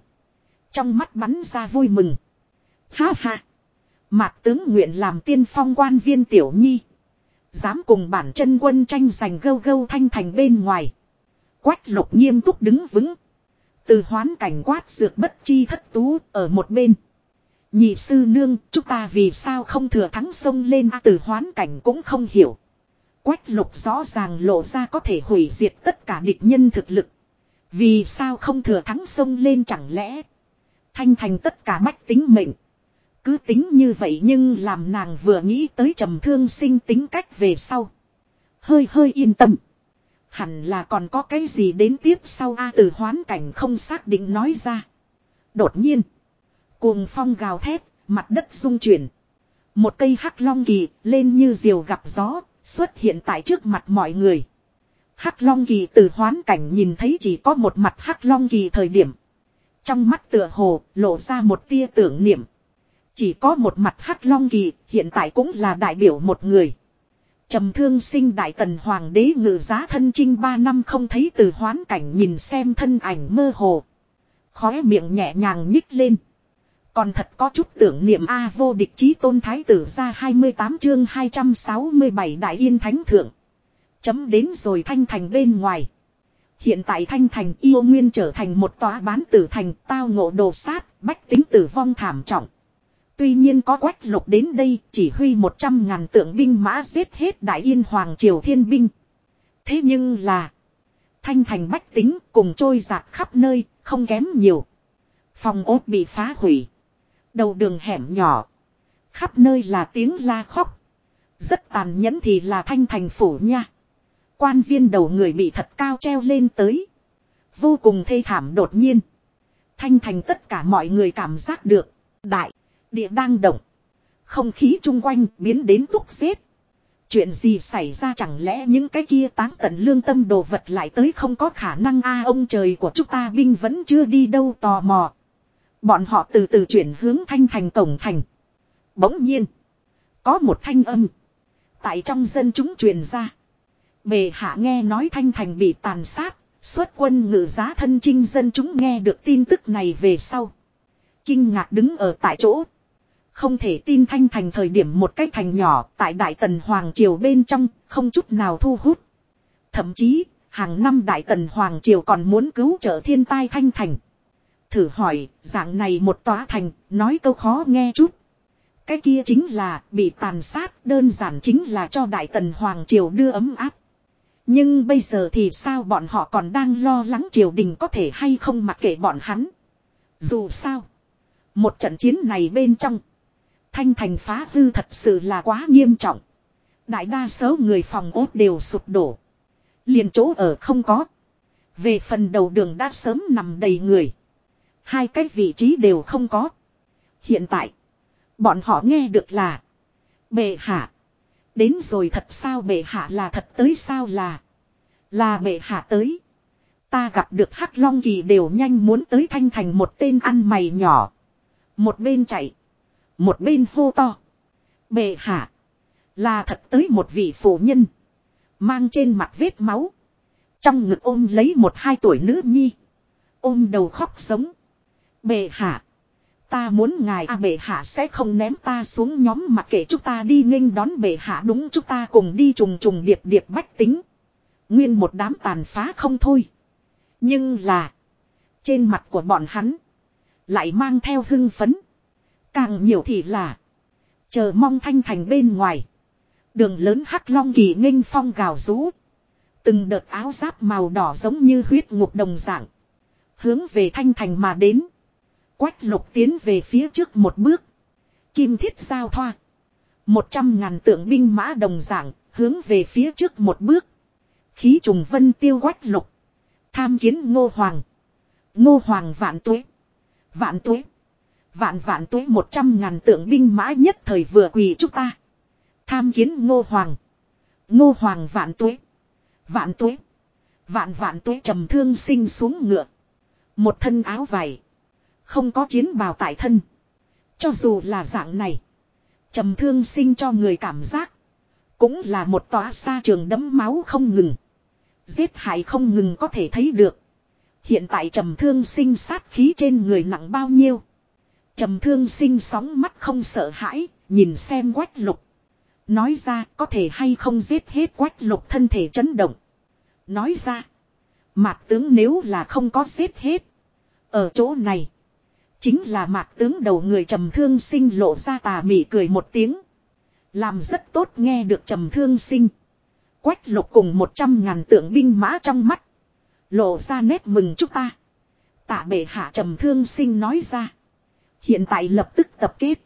Trong mắt bắn ra vui mừng. Ha ha. Mạc tướng nguyện làm tiên phong quan viên tiểu nhi. Dám cùng bản chân quân tranh giành gâu gâu thanh thành bên ngoài. Quách lục nghiêm túc đứng vững. Từ hoán cảnh quát dược bất chi thất tú ở một bên. Nhị sư nương, chúng ta vì sao không thừa thắng sông lên từ hoán cảnh cũng không hiểu. Quách lục rõ ràng lộ ra có thể hủy diệt tất cả địch nhân thực lực. Vì sao không thừa thắng sông lên chẳng lẽ. Thanh thành tất cả bách tính mệnh. Cứ tính như vậy nhưng làm nàng vừa nghĩ tới trầm thương sinh tính cách về sau. Hơi hơi yên tâm. Hẳn là còn có cái gì đến tiếp sau A từ hoán cảnh không xác định nói ra. Đột nhiên. Cuồng phong gào thét, mặt đất rung chuyển. Một cây hắc long kỳ lên như diều gặp gió, xuất hiện tại trước mặt mọi người. Hắc long kỳ từ hoán cảnh nhìn thấy chỉ có một mặt hắc long kỳ thời điểm. Trong mắt tựa hồ, lộ ra một tia tưởng niệm. Chỉ có một mặt hắc long kỳ, hiện tại cũng là đại biểu một người. Trầm thương sinh đại tần hoàng đế ngự giá thân trinh ba năm không thấy từ hoán cảnh nhìn xem thân ảnh mơ hồ. Khóe miệng nhẹ nhàng nhích lên. Còn thật có chút tưởng niệm A vô địch chí tôn thái tử ra 28 chương 267 đại yên thánh thượng. Chấm đến rồi thanh thành bên ngoài. Hiện tại thanh thành yêu nguyên trở thành một tòa bán tử thành tao ngộ đồ sát, bách tính tử vong thảm trọng. Tuy nhiên có quách lục đến đây chỉ huy 100 ngàn tượng binh mã giết hết đại yên hoàng triều thiên binh. Thế nhưng là thanh thành bách tính cùng trôi giạt khắp nơi, không kém nhiều. Phòng ốt bị phá hủy. Đầu đường hẻm nhỏ. Khắp nơi là tiếng la khóc. Rất tàn nhẫn thì là thanh thành phủ nha. Quan viên đầu người bị thật cao treo lên tới. Vô cùng thê thảm đột nhiên. Thanh thành tất cả mọi người cảm giác được. Đại, địa đang động. Không khí chung quanh biến đến túc xếp. Chuyện gì xảy ra chẳng lẽ những cái kia táng tận lương tâm đồ vật lại tới không có khả năng a ông trời của chúng ta binh vẫn chưa đi đâu tò mò. Bọn họ từ từ chuyển hướng thanh thành cổng thành. Bỗng nhiên. Có một thanh âm. Tại trong dân chúng truyền ra. Bề hạ nghe nói thanh thành bị tàn sát. Xuất quân ngự giá thân trinh dân chúng nghe được tin tức này về sau. Kinh ngạc đứng ở tại chỗ. Không thể tin thanh thành thời điểm một cái thành nhỏ tại Đại Tần Hoàng Triều bên trong, không chút nào thu hút. Thậm chí, hàng năm Đại Tần Hoàng Triều còn muốn cứu trợ thiên tai thanh thành. Thử hỏi, dạng này một tòa thành, nói câu khó nghe chút. Cái kia chính là bị tàn sát, đơn giản chính là cho Đại Tần Hoàng Triều đưa ấm áp. Nhưng bây giờ thì sao bọn họ còn đang lo lắng triều đình có thể hay không mặc kệ bọn hắn. Dù sao, một trận chiến này bên trong, thanh thành phá hư thật sự là quá nghiêm trọng. Đại đa số người phòng ốt đều sụp đổ. liền chỗ ở không có. Về phần đầu đường đã sớm nằm đầy người. Hai cái vị trí đều không có. Hiện tại, bọn họ nghe được là Bệ hạ. Đến rồi thật sao bệ hạ là thật tới sao là. Là bệ hạ tới. Ta gặp được hắc long kỳ đều nhanh muốn tới thanh thành một tên ăn mày nhỏ. Một bên chạy. Một bên hô to. Bệ hạ. Là thật tới một vị phụ nhân. Mang trên mặt vết máu. Trong ngực ôm lấy một hai tuổi nữ nhi. Ôm đầu khóc sống. Bệ hạ. Ta muốn ngài a à, bệ hạ sẽ không ném ta xuống nhóm mặc kệ chúng ta đi nghênh đón bệ hạ đúng chúng ta cùng đi trùng trùng điệp điệp bách tính. Nguyên một đám tàn phá không thôi. Nhưng là. Trên mặt của bọn hắn. Lại mang theo hưng phấn. Càng nhiều thì là. Chờ mong thanh thành bên ngoài. Đường lớn hắc long kỳ nghênh phong gào rú. Từng đợt áo giáp màu đỏ giống như huyết ngục đồng dạng. Hướng về thanh thành mà đến. Quách lục tiến về phía trước một bước. Kim thiết giao thoa. Một trăm ngàn tượng binh mã đồng dạng, hướng về phía trước một bước. Khí trùng vân tiêu quách lục. Tham kiến ngô hoàng. Ngô hoàng vạn tuế. Vạn tuế. Vạn vạn tuế một trăm ngàn tượng binh mã nhất thời vừa quỳ chúng ta. Tham kiến ngô hoàng. Ngô hoàng vạn tuế. Vạn tuế. Vạn vạn tuế trầm thương sinh xuống ngựa. Một thân áo vải. Không có chiến bào tại thân. Cho dù là dạng này. trầm thương sinh cho người cảm giác. Cũng là một tòa xa trường đấm máu không ngừng. Giết hại không ngừng có thể thấy được. Hiện tại trầm thương sinh sát khí trên người nặng bao nhiêu. Trầm thương sinh sóng mắt không sợ hãi, nhìn xem quách lục. Nói ra có thể hay không giết hết quách lục thân thể chấn động. Nói ra, mặt tướng nếu là không có giết hết. Ở chỗ này. Chính là mạc tướng đầu người trầm thương sinh lộ ra tà mị cười một tiếng. Làm rất tốt nghe được trầm thương sinh. Quách lục cùng một trăm ngàn tượng binh mã trong mắt. Lộ ra nét mừng chúng ta. Tạ bệ hạ trầm thương sinh nói ra. Hiện tại lập tức tập kết.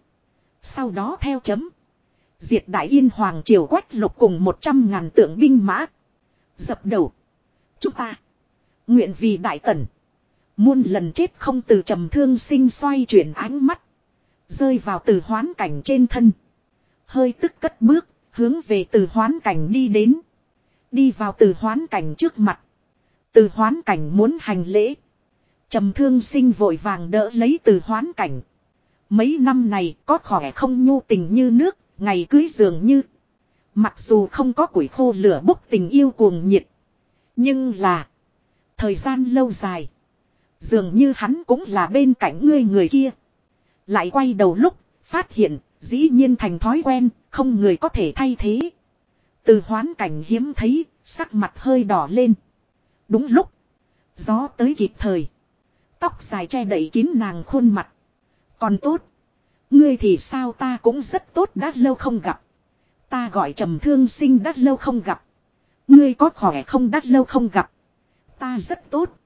Sau đó theo chấm. Diệt đại yên hoàng triều quách lục cùng một trăm ngàn tượng binh mã. Dập đầu. Chúng ta. Nguyện vì đại tần. Muôn lần chết không từ trầm thương sinh xoay chuyển ánh mắt. Rơi vào từ hoán cảnh trên thân. Hơi tức cất bước, hướng về từ hoán cảnh đi đến. Đi vào từ hoán cảnh trước mặt. Từ hoán cảnh muốn hành lễ. Trầm thương sinh vội vàng đỡ lấy từ hoán cảnh. Mấy năm này có khỏe không nhu tình như nước, ngày cưới dường như. Mặc dù không có củi khô lửa bốc tình yêu cuồng nhiệt. Nhưng là. Thời gian lâu dài. Dường như hắn cũng là bên cạnh ngươi người kia. Lại quay đầu lúc, phát hiện, dĩ nhiên thành thói quen, không người có thể thay thế. Từ hoán cảnh hiếm thấy, sắc mặt hơi đỏ lên. Đúng lúc. Gió tới kịp thời. Tóc dài che đậy kín nàng khuôn mặt. Còn tốt. Ngươi thì sao ta cũng rất tốt đã lâu không gặp. Ta gọi trầm thương sinh đã lâu không gặp. Ngươi có khỏe không đắt lâu không gặp. Ta rất tốt.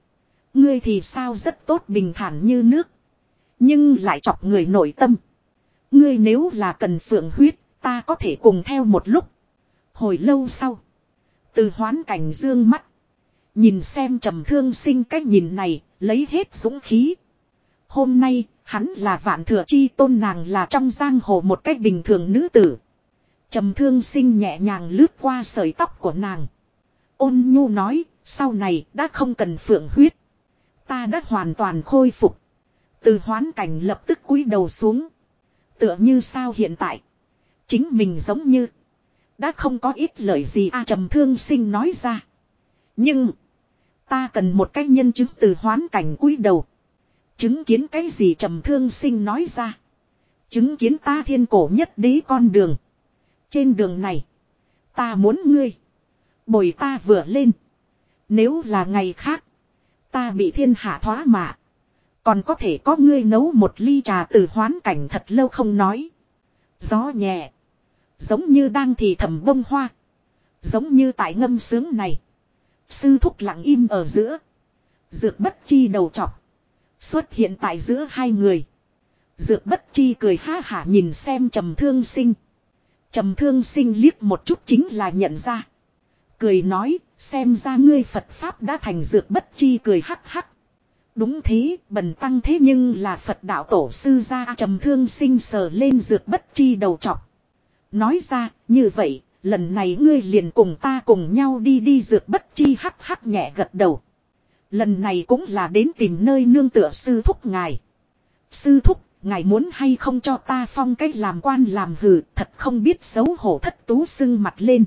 Ngươi thì sao rất tốt bình thản như nước. Nhưng lại chọc người nội tâm. Ngươi nếu là cần phượng huyết, ta có thể cùng theo một lúc. Hồi lâu sau. Từ hoán cảnh dương mắt. Nhìn xem trầm thương sinh cách nhìn này, lấy hết dũng khí. Hôm nay, hắn là vạn thừa chi tôn nàng là trong giang hồ một cách bình thường nữ tử. Trầm thương sinh nhẹ nhàng lướt qua sợi tóc của nàng. Ôn nhu nói, sau này đã không cần phượng huyết. Ta đã hoàn toàn khôi phục. Từ hoán cảnh lập tức cúi đầu xuống. Tựa như sao hiện tại. Chính mình giống như. Đã không có ít lời gì a trầm thương sinh nói ra. Nhưng. Ta cần một cái nhân chứng từ hoán cảnh cúi đầu. Chứng kiến cái gì trầm thương sinh nói ra. Chứng kiến ta thiên cổ nhất đế con đường. Trên đường này. Ta muốn ngươi. Bồi ta vừa lên. Nếu là ngày khác. Ta bị thiên hạ thoá mạ. Còn có thể có ngươi nấu một ly trà từ hoán cảnh thật lâu không nói. Gió nhẹ. Giống như đang thì thầm bông hoa. Giống như tại ngâm sướng này. Sư thúc lặng im ở giữa. Dược bất chi đầu chọc. Xuất hiện tại giữa hai người. Dược bất chi cười ha hả nhìn xem trầm thương sinh. Trầm thương sinh liếc một chút chính là nhận ra. Cười nói, xem ra ngươi Phật Pháp đã thành dược bất chi cười hắc hắc. Đúng thế, bần tăng thế nhưng là Phật đạo tổ sư gia trầm thương sinh sờ lên dược bất chi đầu trọc. Nói ra, như vậy, lần này ngươi liền cùng ta cùng nhau đi đi dược bất chi hắc hắc nhẹ gật đầu. Lần này cũng là đến tìm nơi nương tựa sư thúc ngài. Sư thúc, ngài muốn hay không cho ta phong cách làm quan làm hử, thật không biết xấu hổ thất tú sưng mặt lên.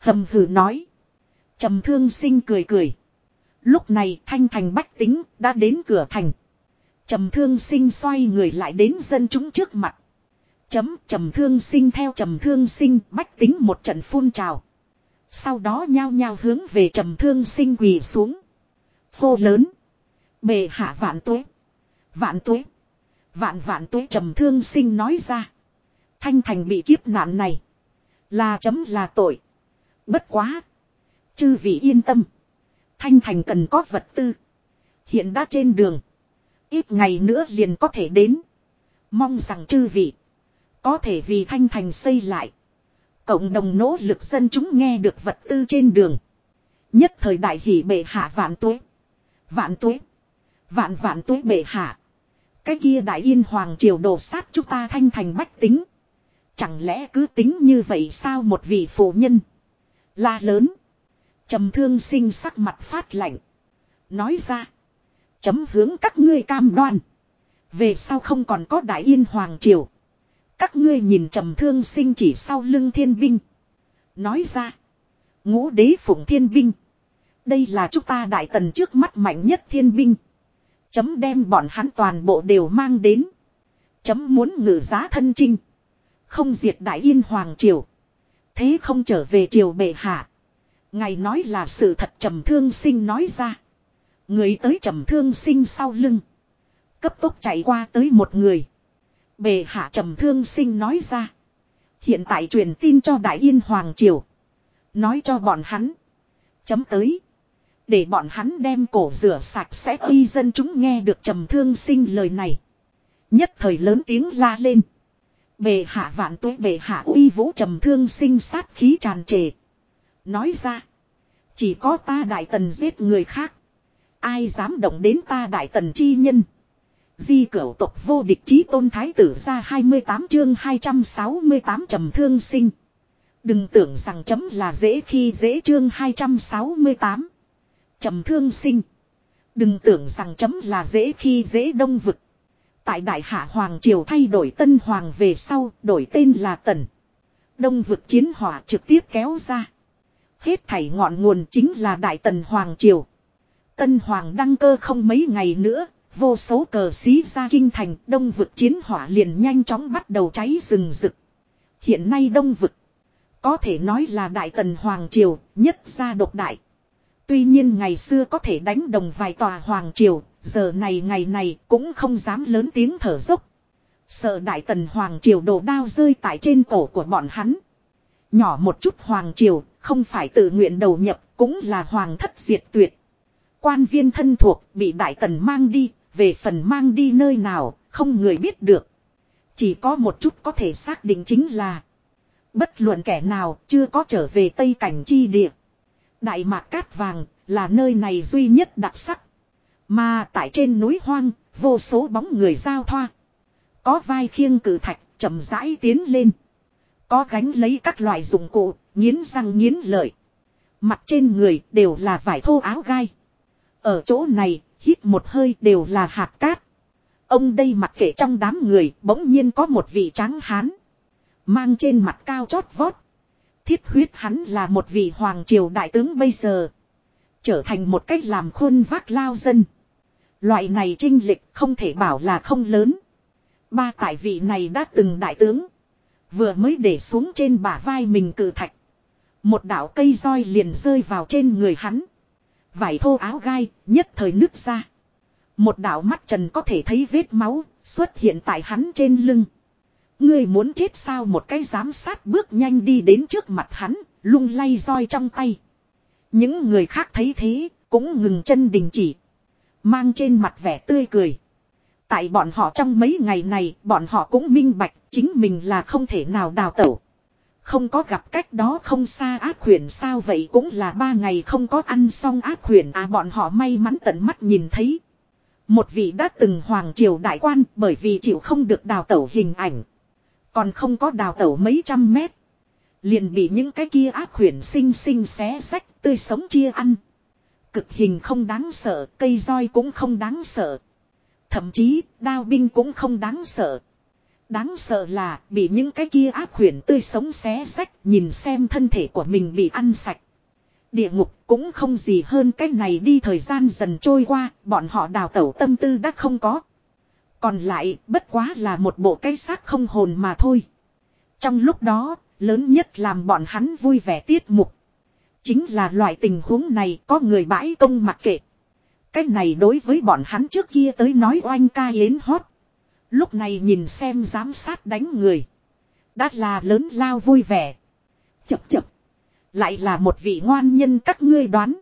Hầm hử nói. trầm thương sinh cười cười. Lúc này thanh thành bách tính đã đến cửa thành. Trầm thương sinh xoay người lại đến dân chúng trước mặt. Chấm, trầm thương sinh theo trầm thương sinh, bách tính một trận phun trào. Sau đó nhao nhao hướng về trầm thương sinh quỳ xuống. Phô lớn. Bề hạ vạn tuế. Vạn tuế. Vạn vạn tuế trầm thương sinh nói ra. Thanh thành bị kiếp nạn này. Là chấm là tội. Bất quá. Chư vị yên tâm. Thanh thành cần có vật tư. Hiện đã trên đường. Ít ngày nữa liền có thể đến. Mong rằng chư vị. Có thể vì thanh thành xây lại. Cộng đồng nỗ lực dân chúng nghe được vật tư trên đường. Nhất thời đại hỷ bệ hạ vạn tuế. Vạn tuế. Vạn vạn tuế bệ hạ. Cái kia đại yên hoàng triều đổ sát chúng ta thanh thành bách tính. Chẳng lẽ cứ tính như vậy sao một vị phụ nhân. La lớn. trầm thương sinh sắc mặt phát lạnh. Nói ra. Chấm hướng các ngươi cam đoan. Về sau không còn có đại yên hoàng triều. Các ngươi nhìn trầm thương sinh chỉ sau lưng thiên binh. Nói ra. Ngũ đế phụng thiên binh. Đây là chúng ta đại tần trước mắt mạnh nhất thiên binh. Chấm đem bọn hắn toàn bộ đều mang đến. Chấm muốn ngự giá thân trinh. Không diệt đại yên hoàng triều. Thế không trở về triều bệ hạ. Ngài nói là sự thật trầm thương sinh nói ra. Người tới trầm thương sinh sau lưng. Cấp tốc chạy qua tới một người. bệ hạ trầm thương sinh nói ra. Hiện tại truyền tin cho Đại Yên Hoàng Triều. Nói cho bọn hắn. Chấm tới. Để bọn hắn đem cổ rửa sạch sẽ uy dân chúng nghe được trầm thương sinh lời này. Nhất thời lớn tiếng la lên. Bề hạ vạn tuế bề hạ uy vũ trầm thương sinh sát khí tràn trề. Nói ra. Chỉ có ta đại tần giết người khác. Ai dám động đến ta đại tần chi nhân. Di cửu tộc vô địch chí tôn thái tử ra 28 chương 268 trầm thương sinh. Đừng tưởng rằng chấm là dễ khi dễ chương 268. Trầm thương sinh. Đừng tưởng rằng chấm là dễ khi dễ đông vực. Tại đại hạ Hoàng Triều thay đổi tân hoàng về sau, đổi tên là Tần. Đông vực chiến hỏa trực tiếp kéo ra. Hết thảy ngọn nguồn chính là Đại Tần Hoàng Triều. Tân Hoàng đăng cơ không mấy ngày nữa, vô số cờ xí ra kinh thành, đông vực chiến hỏa liền nhanh chóng bắt đầu cháy rừng rực. Hiện nay đông vực, có thể nói là Đại Tần Hoàng Triều, nhất gia độc đại. Tuy nhiên ngày xưa có thể đánh đồng vài tòa Hoàng Triều, giờ này ngày này cũng không dám lớn tiếng thở dốc. Sợ Đại Tần Hoàng Triều đổ đao rơi tại trên cổ của bọn hắn. Nhỏ một chút Hoàng Triều, không phải tự nguyện đầu nhập, cũng là Hoàng thất diệt tuyệt. Quan viên thân thuộc bị Đại Tần mang đi, về phần mang đi nơi nào, không người biết được. Chỉ có một chút có thể xác định chính là Bất luận kẻ nào chưa có trở về Tây Cảnh chi địa. Đại mạc cát vàng là nơi này duy nhất đặc sắc. Mà tại trên núi hoang, vô số bóng người giao thoa. Có vai khiêng cử thạch, chậm rãi tiến lên. Có gánh lấy các loại dụng cụ, nghiến răng nghiến lợi. Mặt trên người đều là vải thô áo gai. Ở chỗ này, hít một hơi đều là hạt cát. Ông đây mặc kệ trong đám người, bỗng nhiên có một vị trắng hán. Mang trên mặt cao chót vót. Thiết huyết hắn là một vị hoàng triều đại tướng bây giờ. Trở thành một cách làm khuôn vác lao dân. Loại này trinh lịch không thể bảo là không lớn. Ba tại vị này đã từng đại tướng. Vừa mới để xuống trên bả vai mình cử thạch. Một đạo cây roi liền rơi vào trên người hắn. Vải thô áo gai nhất thời nứt ra. Một đạo mắt trần có thể thấy vết máu xuất hiện tại hắn trên lưng. Ngươi muốn chết sao một cái giám sát bước nhanh đi đến trước mặt hắn, lung lay roi trong tay. Những người khác thấy thế, cũng ngừng chân đình chỉ. Mang trên mặt vẻ tươi cười. Tại bọn họ trong mấy ngày này, bọn họ cũng minh bạch, chính mình là không thể nào đào tẩu. Không có gặp cách đó không xa ác khuyển sao vậy cũng là ba ngày không có ăn xong ác khuyển à bọn họ may mắn tận mắt nhìn thấy. Một vị đã từng hoàng triều đại quan bởi vì chịu không được đào tẩu hình ảnh. Còn không có đào tẩu mấy trăm mét. Liền bị những cái kia ác khuyển xinh xinh xé sách tươi sống chia ăn. Cực hình không đáng sợ, cây roi cũng không đáng sợ. Thậm chí, đao binh cũng không đáng sợ. Đáng sợ là bị những cái kia ác khuyển tươi sống xé sách nhìn xem thân thể của mình bị ăn sạch. Địa ngục cũng không gì hơn cái này đi thời gian dần trôi qua, bọn họ đào tẩu tâm tư đã không có. Còn lại bất quá là một bộ cây xác không hồn mà thôi. Trong lúc đó, lớn nhất làm bọn hắn vui vẻ tiết mục. Chính là loại tình huống này có người bãi công mặc kệ. Cái này đối với bọn hắn trước kia tới nói oanh ca yến hót. Lúc này nhìn xem giám sát đánh người. Đã là lớn lao vui vẻ. Chập chập. Lại là một vị ngoan nhân các ngươi đoán.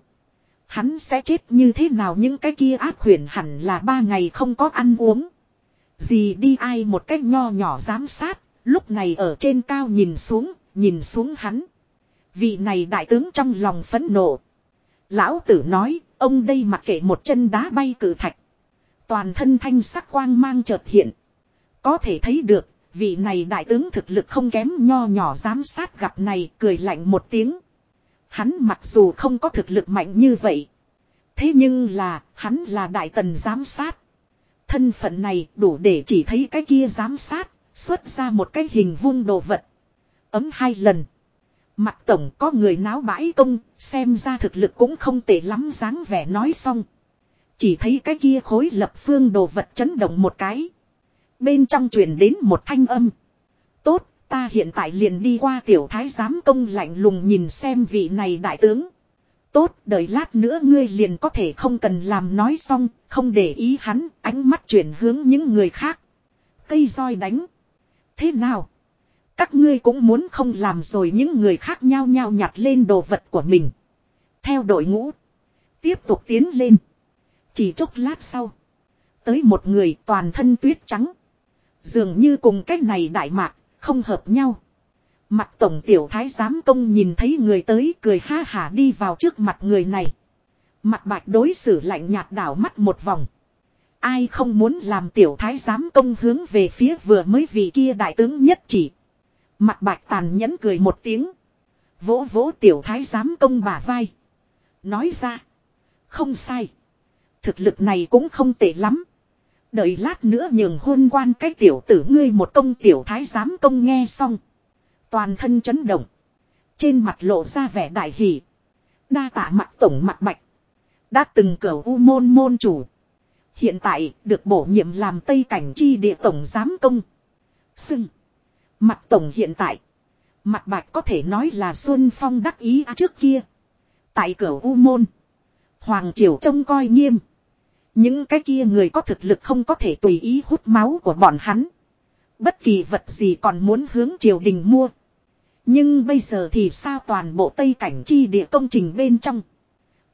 Hắn sẽ chết như thế nào những cái kia áp huyền hẳn là ba ngày không có ăn uống. Gì đi ai một cách nho nhỏ giám sát, lúc này ở trên cao nhìn xuống, nhìn xuống hắn. Vị này đại tướng trong lòng phẫn nộ. Lão tử nói, ông đây mặc kệ một chân đá bay cử thạch. Toàn thân thanh sắc quang mang chợt hiện. Có thể thấy được, vị này đại tướng thực lực không kém nho nhỏ giám sát gặp này cười lạnh một tiếng. Hắn mặc dù không có thực lực mạnh như vậy. Thế nhưng là, hắn là đại tần giám sát. Thân phận này đủ để chỉ thấy cái kia giám sát, xuất ra một cái hình vuông đồ vật. Ấm hai lần. Mặt tổng có người náo bãi công, xem ra thực lực cũng không tệ lắm dáng vẻ nói xong. Chỉ thấy cái kia khối lập phương đồ vật chấn động một cái. Bên trong truyền đến một thanh âm. Tốt, ta hiện tại liền đi qua tiểu thái giám công lạnh lùng nhìn xem vị này đại tướng. tốt, đợi lát nữa ngươi liền có thể không cần làm nói xong, không để ý hắn, ánh mắt chuyển hướng những người khác. Cây roi đánh. Thế nào? Các ngươi cũng muốn không làm rồi những người khác nhau nhau nhặt lên đồ vật của mình. Theo đội ngũ. Tiếp tục tiến lên. Chỉ chốc lát sau. Tới một người toàn thân tuyết trắng. Dường như cùng cách này đại mạc, không hợp nhau. Mặt tổng tiểu thái giám công nhìn thấy người tới cười ha hả đi vào trước mặt người này. Mặt bạch đối xử lạnh nhạt đảo mắt một vòng. Ai không muốn làm tiểu thái giám công hướng về phía vừa mới vị kia đại tướng nhất chỉ. Mặt bạch tàn nhẫn cười một tiếng. Vỗ vỗ tiểu thái giám công bả vai. Nói ra. Không sai. Thực lực này cũng không tệ lắm. Đợi lát nữa nhường hôn quan cái tiểu tử ngươi một công tiểu thái giám công nghe xong. Toàn thân chấn động. Trên mặt lộ ra vẻ đại hỷ. Đa tạ mặt tổng mặt bạch. Đã từng cờ u môn môn chủ. Hiện tại được bổ nhiệm làm Tây Cảnh Chi địa tổng giám công. xưng. Mặt tổng hiện tại. Mặt bạch có thể nói là Xuân Phong đắc ý à trước kia. Tại cửa U Môn. Hoàng Triều trông coi nghiêm. Những cái kia người có thực lực không có thể tùy ý hút máu của bọn hắn. Bất kỳ vật gì còn muốn hướng triều đình mua. Nhưng bây giờ thì sao toàn bộ Tây Cảnh chi địa công trình bên trong.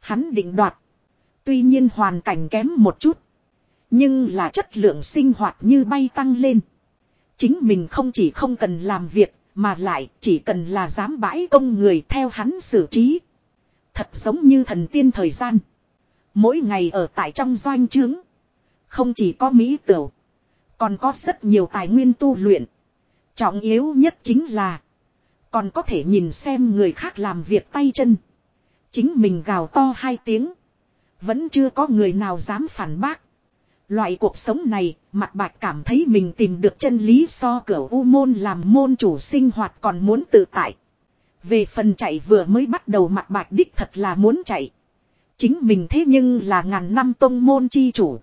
Hắn định đoạt. Tuy nhiên hoàn cảnh kém một chút. Nhưng là chất lượng sinh hoạt như bay tăng lên. Chính mình không chỉ không cần làm việc, mà lại chỉ cần là dám bãi công người theo hắn xử trí. Thật giống như thần tiên thời gian. Mỗi ngày ở tại trong doanh trướng. Không chỉ có mỹ tửu. Còn có rất nhiều tài nguyên tu luyện. Trọng yếu nhất chính là. Còn có thể nhìn xem người khác làm việc tay chân. Chính mình gào to hai tiếng. Vẫn chưa có người nào dám phản bác. Loại cuộc sống này, mặt bạch cảm thấy mình tìm được chân lý so cửa u môn làm môn chủ sinh hoạt còn muốn tự tại. Về phần chạy vừa mới bắt đầu mặt bạch đích thật là muốn chạy. Chính mình thế nhưng là ngàn năm tông môn chi chủ.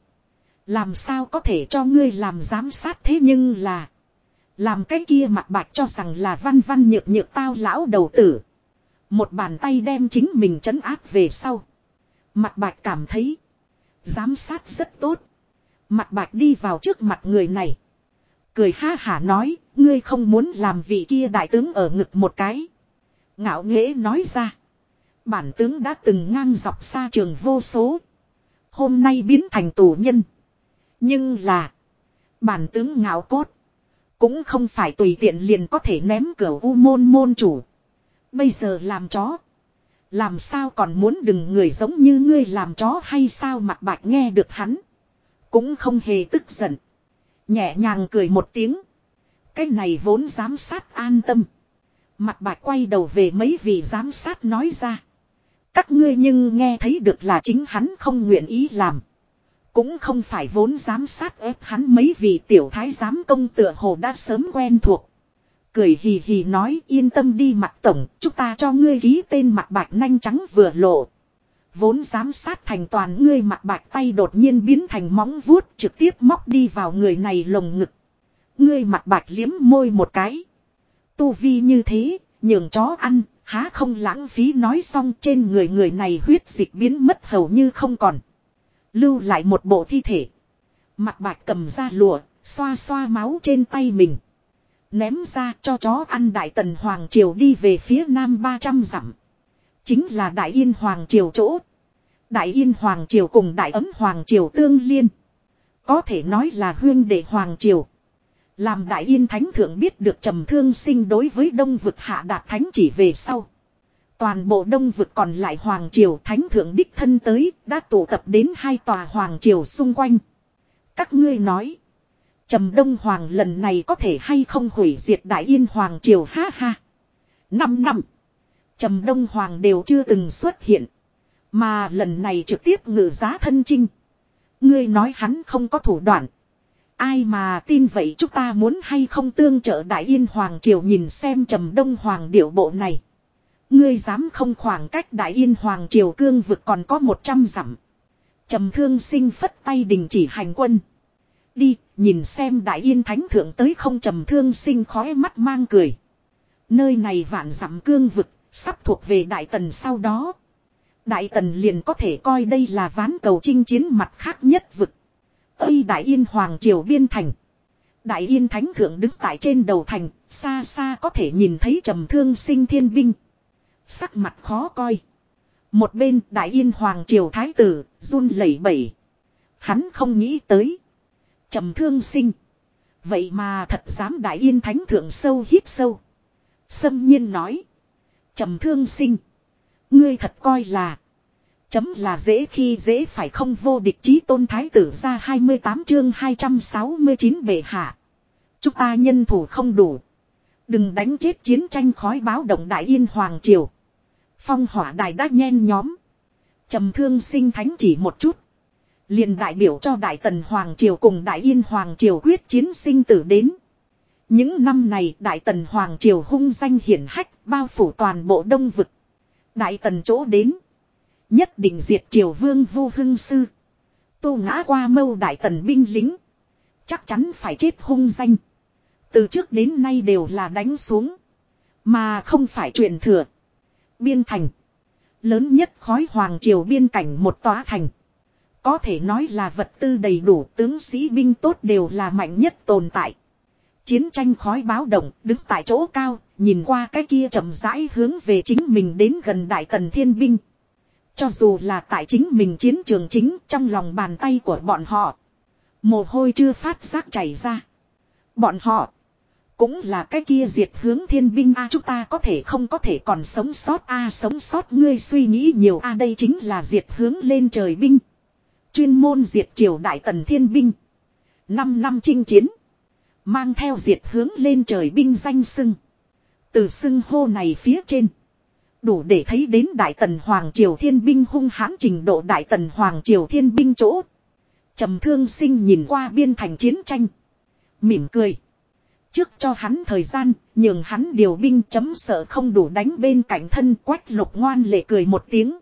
Làm sao có thể cho ngươi làm giám sát thế nhưng là. Làm cái kia mặt bạch cho rằng là văn văn nhược nhược tao lão đầu tử. Một bàn tay đem chính mình chấn áp về sau. Mặt bạch cảm thấy. Giám sát rất tốt. Mặt bạch đi vào trước mặt người này. Cười ha hả nói, ngươi không muốn làm vị kia đại tướng ở ngực một cái. Ngạo nghễ nói ra. Bản tướng đã từng ngang dọc xa trường vô số. Hôm nay biến thành tù nhân. Nhưng là. Bản tướng ngạo cốt. Cũng không phải tùy tiện liền có thể ném cửa u môn môn chủ. Bây giờ làm chó. Làm sao còn muốn đừng người giống như ngươi làm chó hay sao mặt bạch nghe được hắn. Cũng không hề tức giận. Nhẹ nhàng cười một tiếng. Cái này vốn giám sát an tâm. Mặt bạc quay đầu về mấy vị giám sát nói ra. Các ngươi nhưng nghe thấy được là chính hắn không nguyện ý làm. Cũng không phải vốn giám sát ép hắn mấy vị tiểu thái giám công tựa hồ đã sớm quen thuộc. Cười hì hì nói yên tâm đi mặt tổng, chúng ta cho ngươi ký tên mặt bạc nhanh trắng vừa lộ. Vốn giám sát thành toàn ngươi mặt bạch tay đột nhiên biến thành móng vuốt trực tiếp móc đi vào người này lồng ngực. Ngươi mặt bạch liếm môi một cái. Tu vi như thế, nhường chó ăn, há không lãng phí nói xong trên người người này huyết dịch biến mất hầu như không còn. Lưu lại một bộ thi thể. Mặt bạch cầm ra lụa, xoa xoa máu trên tay mình. Ném ra cho chó ăn đại tần Hoàng Triều đi về phía nam 300 dặm. Chính là Đại Yên Hoàng Triều chỗ. Đại Yên Hoàng Triều cùng Đại Ấm Hoàng Triều tương liên. Có thể nói là huyên đệ Hoàng Triều. Làm Đại Yên Thánh Thượng biết được trầm thương sinh đối với Đông Vực hạ đạt thánh chỉ về sau. Toàn bộ Đông Vực còn lại Hoàng Triều Thánh Thượng đích thân tới, đã tụ tập đến hai tòa Hoàng Triều xung quanh. Các ngươi nói. Trầm Đông Hoàng lần này có thể hay không hủy diệt Đại Yên Hoàng Triều ha ha. Năm năm. Trầm Đông Hoàng đều chưa từng xuất hiện. Mà lần này trực tiếp ngự giá thân chinh. Ngươi nói hắn không có thủ đoạn. Ai mà tin vậy chúng ta muốn hay không tương trợ Đại Yên Hoàng Triều nhìn xem Trầm Đông Hoàng điệu bộ này. Ngươi dám không khoảng cách Đại Yên Hoàng Triều cương vực còn có 100 dặm. Trầm thương sinh phất tay đình chỉ hành quân. Đi, nhìn xem Đại Yên Thánh Thượng tới không trầm thương sinh khói mắt mang cười. Nơi này vạn dặm cương vực, sắp thuộc về Đại Tần sau đó. Đại tần liền có thể coi đây là ván cầu chinh chiến mặt khác nhất vực. Ây Đại Yên Hoàng Triều Biên Thành. Đại Yên Thánh Thượng đứng tại trên đầu thành, xa xa có thể nhìn thấy trầm thương sinh thiên binh. Sắc mặt khó coi. Một bên Đại Yên Hoàng Triều Thái Tử, run lẩy bẩy. Hắn không nghĩ tới. trầm thương sinh. Vậy mà thật dám Đại Yên Thánh Thượng sâu hít sâu. Sâm nhiên nói trầm thương sinh. Ngươi thật coi là. Chấm là dễ khi dễ phải không vô địch chí tôn thái tử ra 28 chương 269 bệ hạ. Chúng ta nhân thủ không đủ. Đừng đánh chết chiến tranh khói báo động đại yên hoàng triều. Phong hỏa đài đã nhen nhóm. trầm thương sinh thánh chỉ một chút. liền đại biểu cho đại tần hoàng triều cùng đại yên hoàng triều quyết chiến sinh tử đến. Những năm này đại tần hoàng triều hung danh hiển hách bao phủ toàn bộ đông vực. Đại tần chỗ đến. Nhất định diệt triều vương vu hưng sư. tu ngã qua mâu đại tần binh lính. Chắc chắn phải chết hung danh. Từ trước đến nay đều là đánh xuống. Mà không phải truyền thừa. Biên thành. Lớn nhất khói hoàng triều biên cảnh một tòa thành. Có thể nói là vật tư đầy đủ, tướng sĩ binh tốt đều là mạnh nhất tồn tại. Chiến tranh khói báo động đứng tại chỗ cao, nhìn qua cái kia chậm rãi hướng về chính mình đến gần đại tần thiên binh. Cho dù là tại chính mình chiến trường chính trong lòng bàn tay của bọn họ. Mồ hôi chưa phát giác chảy ra. Bọn họ. Cũng là cái kia diệt hướng thiên binh a chúng ta có thể không có thể còn sống sót a sống sót ngươi suy nghĩ nhiều a đây chính là diệt hướng lên trời binh. Chuyên môn diệt triều đại tần thiên binh. Năm năm chinh chiến. Mang theo diệt hướng lên trời binh danh sưng. Từ sưng hô này phía trên. Đủ để thấy đến Đại Tần Hoàng Triều Thiên Binh hung hãn trình độ Đại Tần Hoàng Triều Thiên Binh chỗ. trầm thương sinh nhìn qua biên thành chiến tranh. Mỉm cười. Trước cho hắn thời gian, nhường hắn điều binh chấm sợ không đủ đánh bên cạnh thân quách lục ngoan lệ cười một tiếng.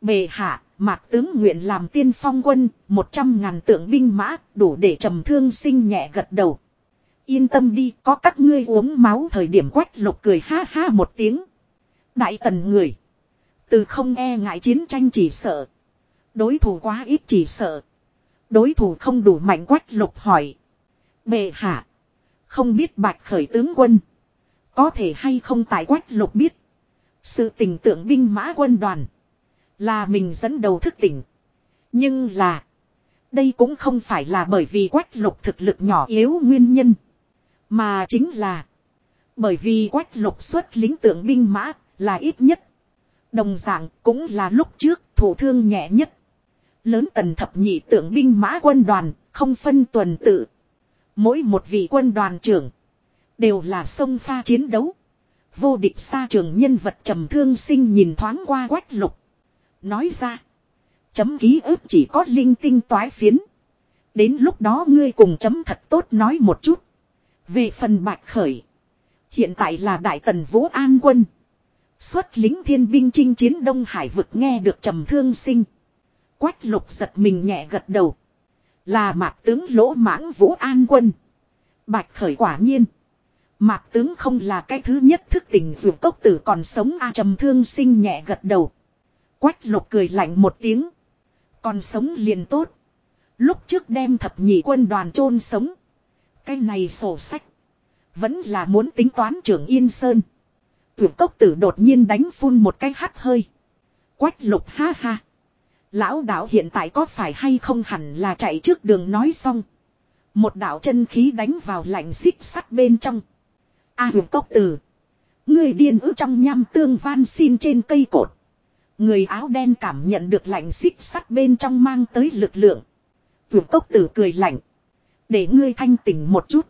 Bề hạ, mạc tướng nguyện làm tiên phong quân, một trăm ngàn tượng binh mã, đủ để trầm thương sinh nhẹ gật đầu. Yên tâm đi, có các ngươi uống máu thời điểm quách lục cười ha ha một tiếng. Đại tần người. Từ không e ngại chiến tranh chỉ sợ. Đối thủ quá ít chỉ sợ. Đối thủ không đủ mạnh quách lục hỏi. Bệ hạ. Không biết bạch khởi tướng quân. Có thể hay không tại quách lục biết. Sự tình tượng binh mã quân đoàn. Là mình dẫn đầu thức tỉnh. Nhưng là. Đây cũng không phải là bởi vì quách lục thực lực nhỏ yếu nguyên nhân. Mà chính là. Bởi vì quách lục xuất lính tượng binh mã là ít nhất. Đồng dạng cũng là lúc trước thủ thương nhẹ nhất. Lớn tần thập nhị tượng binh mã quân đoàn, không phân tuần tự. Mỗi một vị quân đoàn trưởng đều là sông pha chiến đấu. Vô địch xa trường nhân vật trầm thương sinh nhìn thoáng qua quách lục. Nói ra. Chấm ký ức chỉ có linh tinh toái phiến. Đến lúc đó ngươi cùng chấm thật tốt nói một chút. Về phần bạch khởi. Hiện tại là đại tần vũ an quân. Xuất lính thiên binh chinh chiến Đông Hải vực nghe được trầm thương sinh. Quách lục giật mình nhẹ gật đầu. Là mạc tướng lỗ mãng vũ an quân. Bạch khởi quả nhiên. Mạc tướng không là cái thứ nhất thức tỉnh dù cốc tử còn sống a trầm thương sinh nhẹ gật đầu. Quách lục cười lạnh một tiếng. Còn sống liền tốt. Lúc trước đem thập nhị quân đoàn chôn sống. Cái này sổ sách. Vẫn là muốn tính toán trưởng Yên Sơn. Tuyệt cốc tử đột nhiên đánh phun một cái hắt hơi. Quách lục ha ha. Lão đạo hiện tại có phải hay không hẳn là chạy trước đường nói xong. Một đạo chân khí đánh vào lạnh xích sắt bên trong. A à, cốc tử. Người điên ứ trong nham tương van xin trên cây cột. Người áo đen cảm nhận được lạnh xích sắt bên trong mang tới lực lượng. Tuyệt cốc tử cười lạnh. Để ngươi thanh tỉnh một chút.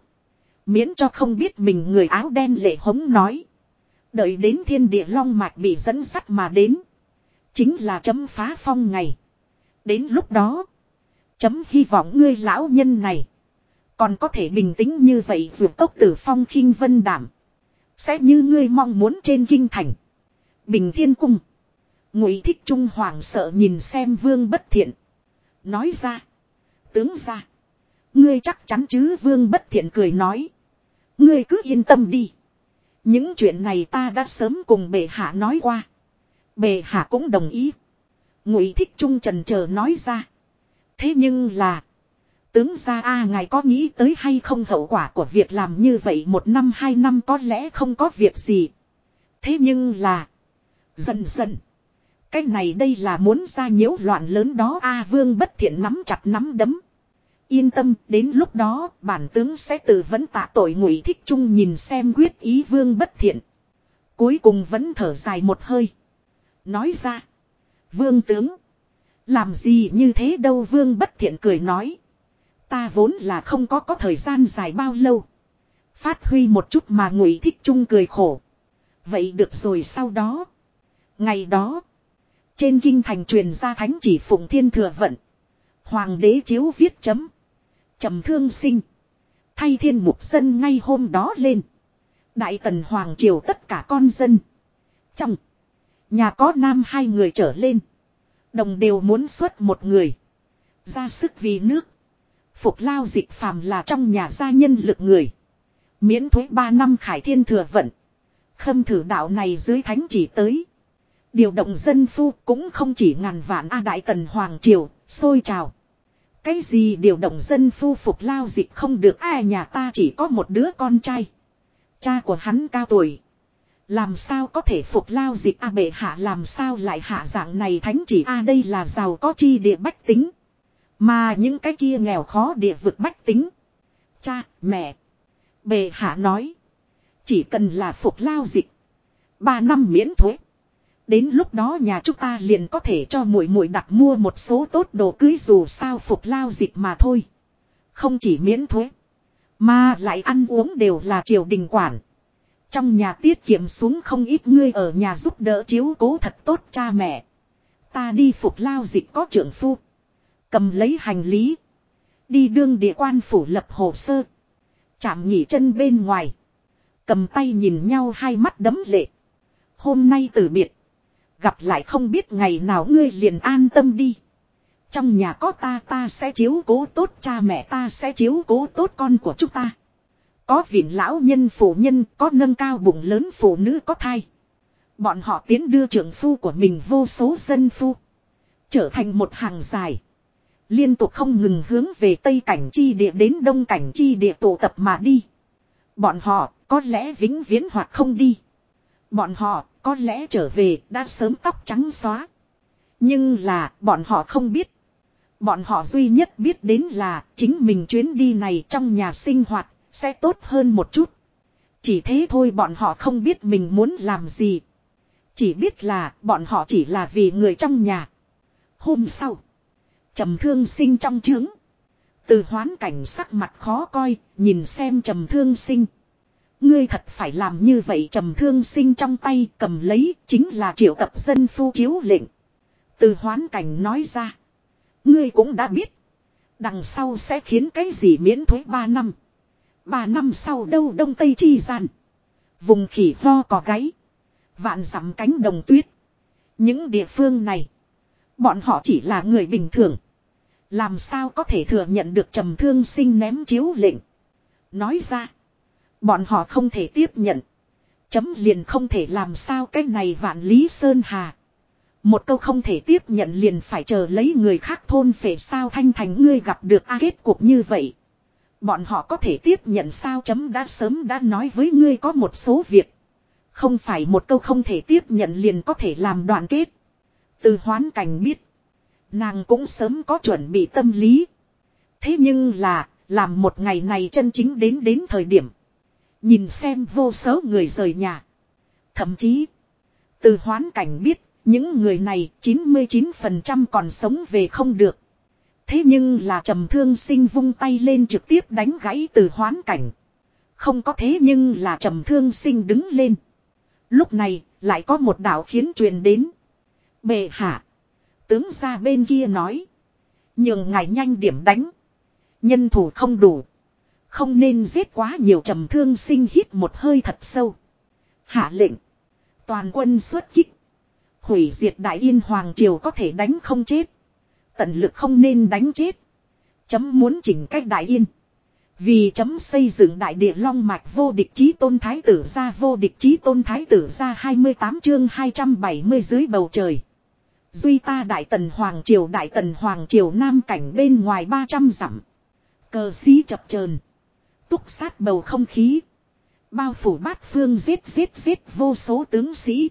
Miễn cho không biết mình người áo đen lệ hống nói. Đợi đến thiên địa long mạch bị dẫn sắt mà đến. Chính là chấm phá phong ngày. Đến lúc đó. Chấm hy vọng ngươi lão nhân này. Còn có thể bình tĩnh như vậy dù tốc tử phong khinh vân đảm. Sẽ như ngươi mong muốn trên kinh thành. Bình thiên cung. Ngụy thích trung hoàng sợ nhìn xem vương bất thiện. Nói ra. Tướng ra. Ngươi chắc chắn chứ, vương bất thiện cười nói. Ngươi cứ yên tâm đi. Những chuyện này ta đã sớm cùng bệ hạ nói qua. Bệ hạ cũng đồng ý. Ngụy Thích Trung trần chờ nói ra. Thế nhưng là. Tướng gia a ngài có nghĩ tới hay không hậu quả của việc làm như vậy một năm, hai năm có lẽ không có việc gì. Thế nhưng là. Dần dần. Cái này đây là muốn ra nhiễu loạn lớn đó a vương bất thiện nắm chặt nắm đấm. Yên tâm, đến lúc đó, bản tướng sẽ tự vấn tạ tội ngụy thích trung nhìn xem quyết ý vương bất thiện. Cuối cùng vẫn thở dài một hơi. Nói ra. Vương tướng. Làm gì như thế đâu vương bất thiện cười nói. Ta vốn là không có có thời gian dài bao lâu. Phát huy một chút mà ngụy thích trung cười khổ. Vậy được rồi sau đó. Ngày đó. Trên kinh thành truyền ra thánh chỉ phụng thiên thừa vận. Hoàng đế chiếu viết chấm trầm thương sinh. Thay thiên mục dân ngay hôm đó lên. Đại tần Hoàng triều tất cả con dân. Trong. Nhà có nam hai người trở lên. Đồng đều muốn xuất một người. Ra sức vì nước. Phục lao dịch phàm là trong nhà gia nhân lực người. Miễn thuế ba năm khải thiên thừa vận. Khâm thử đạo này dưới thánh chỉ tới. Điều động dân phu cũng không chỉ ngàn vạn A Đại Tần Hoàng Triều, sôi trào. Cái gì điều động dân phu phục lao dịch không được ai nhà ta chỉ có một đứa con trai. Cha của hắn cao tuổi. Làm sao có thể phục lao dịch A bệ hạ làm sao lại hạ dạng này thánh chỉ A đây là giàu có chi địa bách tính. Mà những cái kia nghèo khó địa vực bách tính. Cha, mẹ. Bệ hạ nói. Chỉ cần là phục lao dịch. Ba năm miễn thuế. Đến lúc đó nhà chúng ta liền có thể cho muội muội đặt mua một số tốt đồ cưới dù sao phục lao dịch mà thôi. Không chỉ miễn thuế. Mà lại ăn uống đều là triều đình quản. Trong nhà tiết kiệm xuống không ít ngươi ở nhà giúp đỡ chiếu cố thật tốt cha mẹ. Ta đi phục lao dịch có trưởng phu. Cầm lấy hành lý. Đi đương địa quan phủ lập hồ sơ. Chạm nhỉ chân bên ngoài. Cầm tay nhìn nhau hai mắt đấm lệ. Hôm nay từ biệt. Gặp lại không biết ngày nào ngươi liền an tâm đi. Trong nhà có ta ta sẽ chiếu cố tốt cha mẹ, ta sẽ chiếu cố tốt con của chúng ta. Có viện lão nhân phụ nhân, có nâng cao bụng lớn phụ nữ, có thai. Bọn họ tiến đưa trưởng phu của mình vô số dân phu. Trở thành một hàng dài. Liên tục không ngừng hướng về Tây Cảnh Chi Địa đến Đông Cảnh Chi Địa tụ tập mà đi. Bọn họ có lẽ vĩnh viễn hoặc không đi. Bọn họ có lẽ trở về đã sớm tóc trắng xóa. Nhưng là bọn họ không biết. Bọn họ duy nhất biết đến là chính mình chuyến đi này trong nhà sinh hoạt sẽ tốt hơn một chút. Chỉ thế thôi bọn họ không biết mình muốn làm gì. Chỉ biết là bọn họ chỉ là vì người trong nhà. Hôm sau, trầm thương sinh trong trướng từ hoán cảnh sắc mặt khó coi, nhìn xem trầm thương sinh ngươi thật phải làm như vậy trầm thương sinh trong tay cầm lấy chính là triệu tập dân phu chiếu lệnh. Từ hoán cảnh nói ra. Ngươi cũng đã biết. Đằng sau sẽ khiến cái gì miễn thuế ba năm. Ba năm sau đâu đông tây chi gian. Vùng khỉ ho có gáy. Vạn dặm cánh đồng tuyết. Những địa phương này. Bọn họ chỉ là người bình thường. Làm sao có thể thừa nhận được trầm thương sinh ném chiếu lệnh. Nói ra. Bọn họ không thể tiếp nhận. Chấm liền không thể làm sao cái này vạn lý sơn hà. Một câu không thể tiếp nhận liền phải chờ lấy người khác thôn phệ sao thanh thành ngươi gặp được a kết cuộc như vậy. Bọn họ có thể tiếp nhận sao chấm đã sớm đã nói với ngươi có một số việc. Không phải một câu không thể tiếp nhận liền có thể làm đoàn kết. Từ hoán cảnh biết. Nàng cũng sớm có chuẩn bị tâm lý. Thế nhưng là, làm một ngày này chân chính đến đến thời điểm. Nhìn xem vô số người rời nhà. Thậm chí, từ hoán cảnh biết, những người này 99% còn sống về không được. Thế nhưng là trầm thương sinh vung tay lên trực tiếp đánh gãy từ hoán cảnh. Không có thế nhưng là trầm thương sinh đứng lên. Lúc này, lại có một đạo khiến truyền đến. Bệ hạ. Tướng ra bên kia nói. nhưng ngài nhanh điểm đánh. Nhân thủ không đủ. Không nên giết quá nhiều trầm thương sinh hít một hơi thật sâu. Hạ lệnh. Toàn quân xuất kích. Hủy diệt đại yên hoàng triều có thể đánh không chết. Tận lực không nên đánh chết. Chấm muốn chỉnh cách đại yên. Vì chấm xây dựng đại địa long mạch vô địch chí tôn thái tử ra vô địch chí tôn thái tử ra 28 chương 270 dưới bầu trời. Duy ta Đại Tần Hoàng Triều, Đại Tần Hoàng Triều Nam cảnh bên ngoài 300 dặm. Cờ xí chập chờn Túc sát bầu không khí. Bao phủ bát phương giết giết giết vô số tướng sĩ.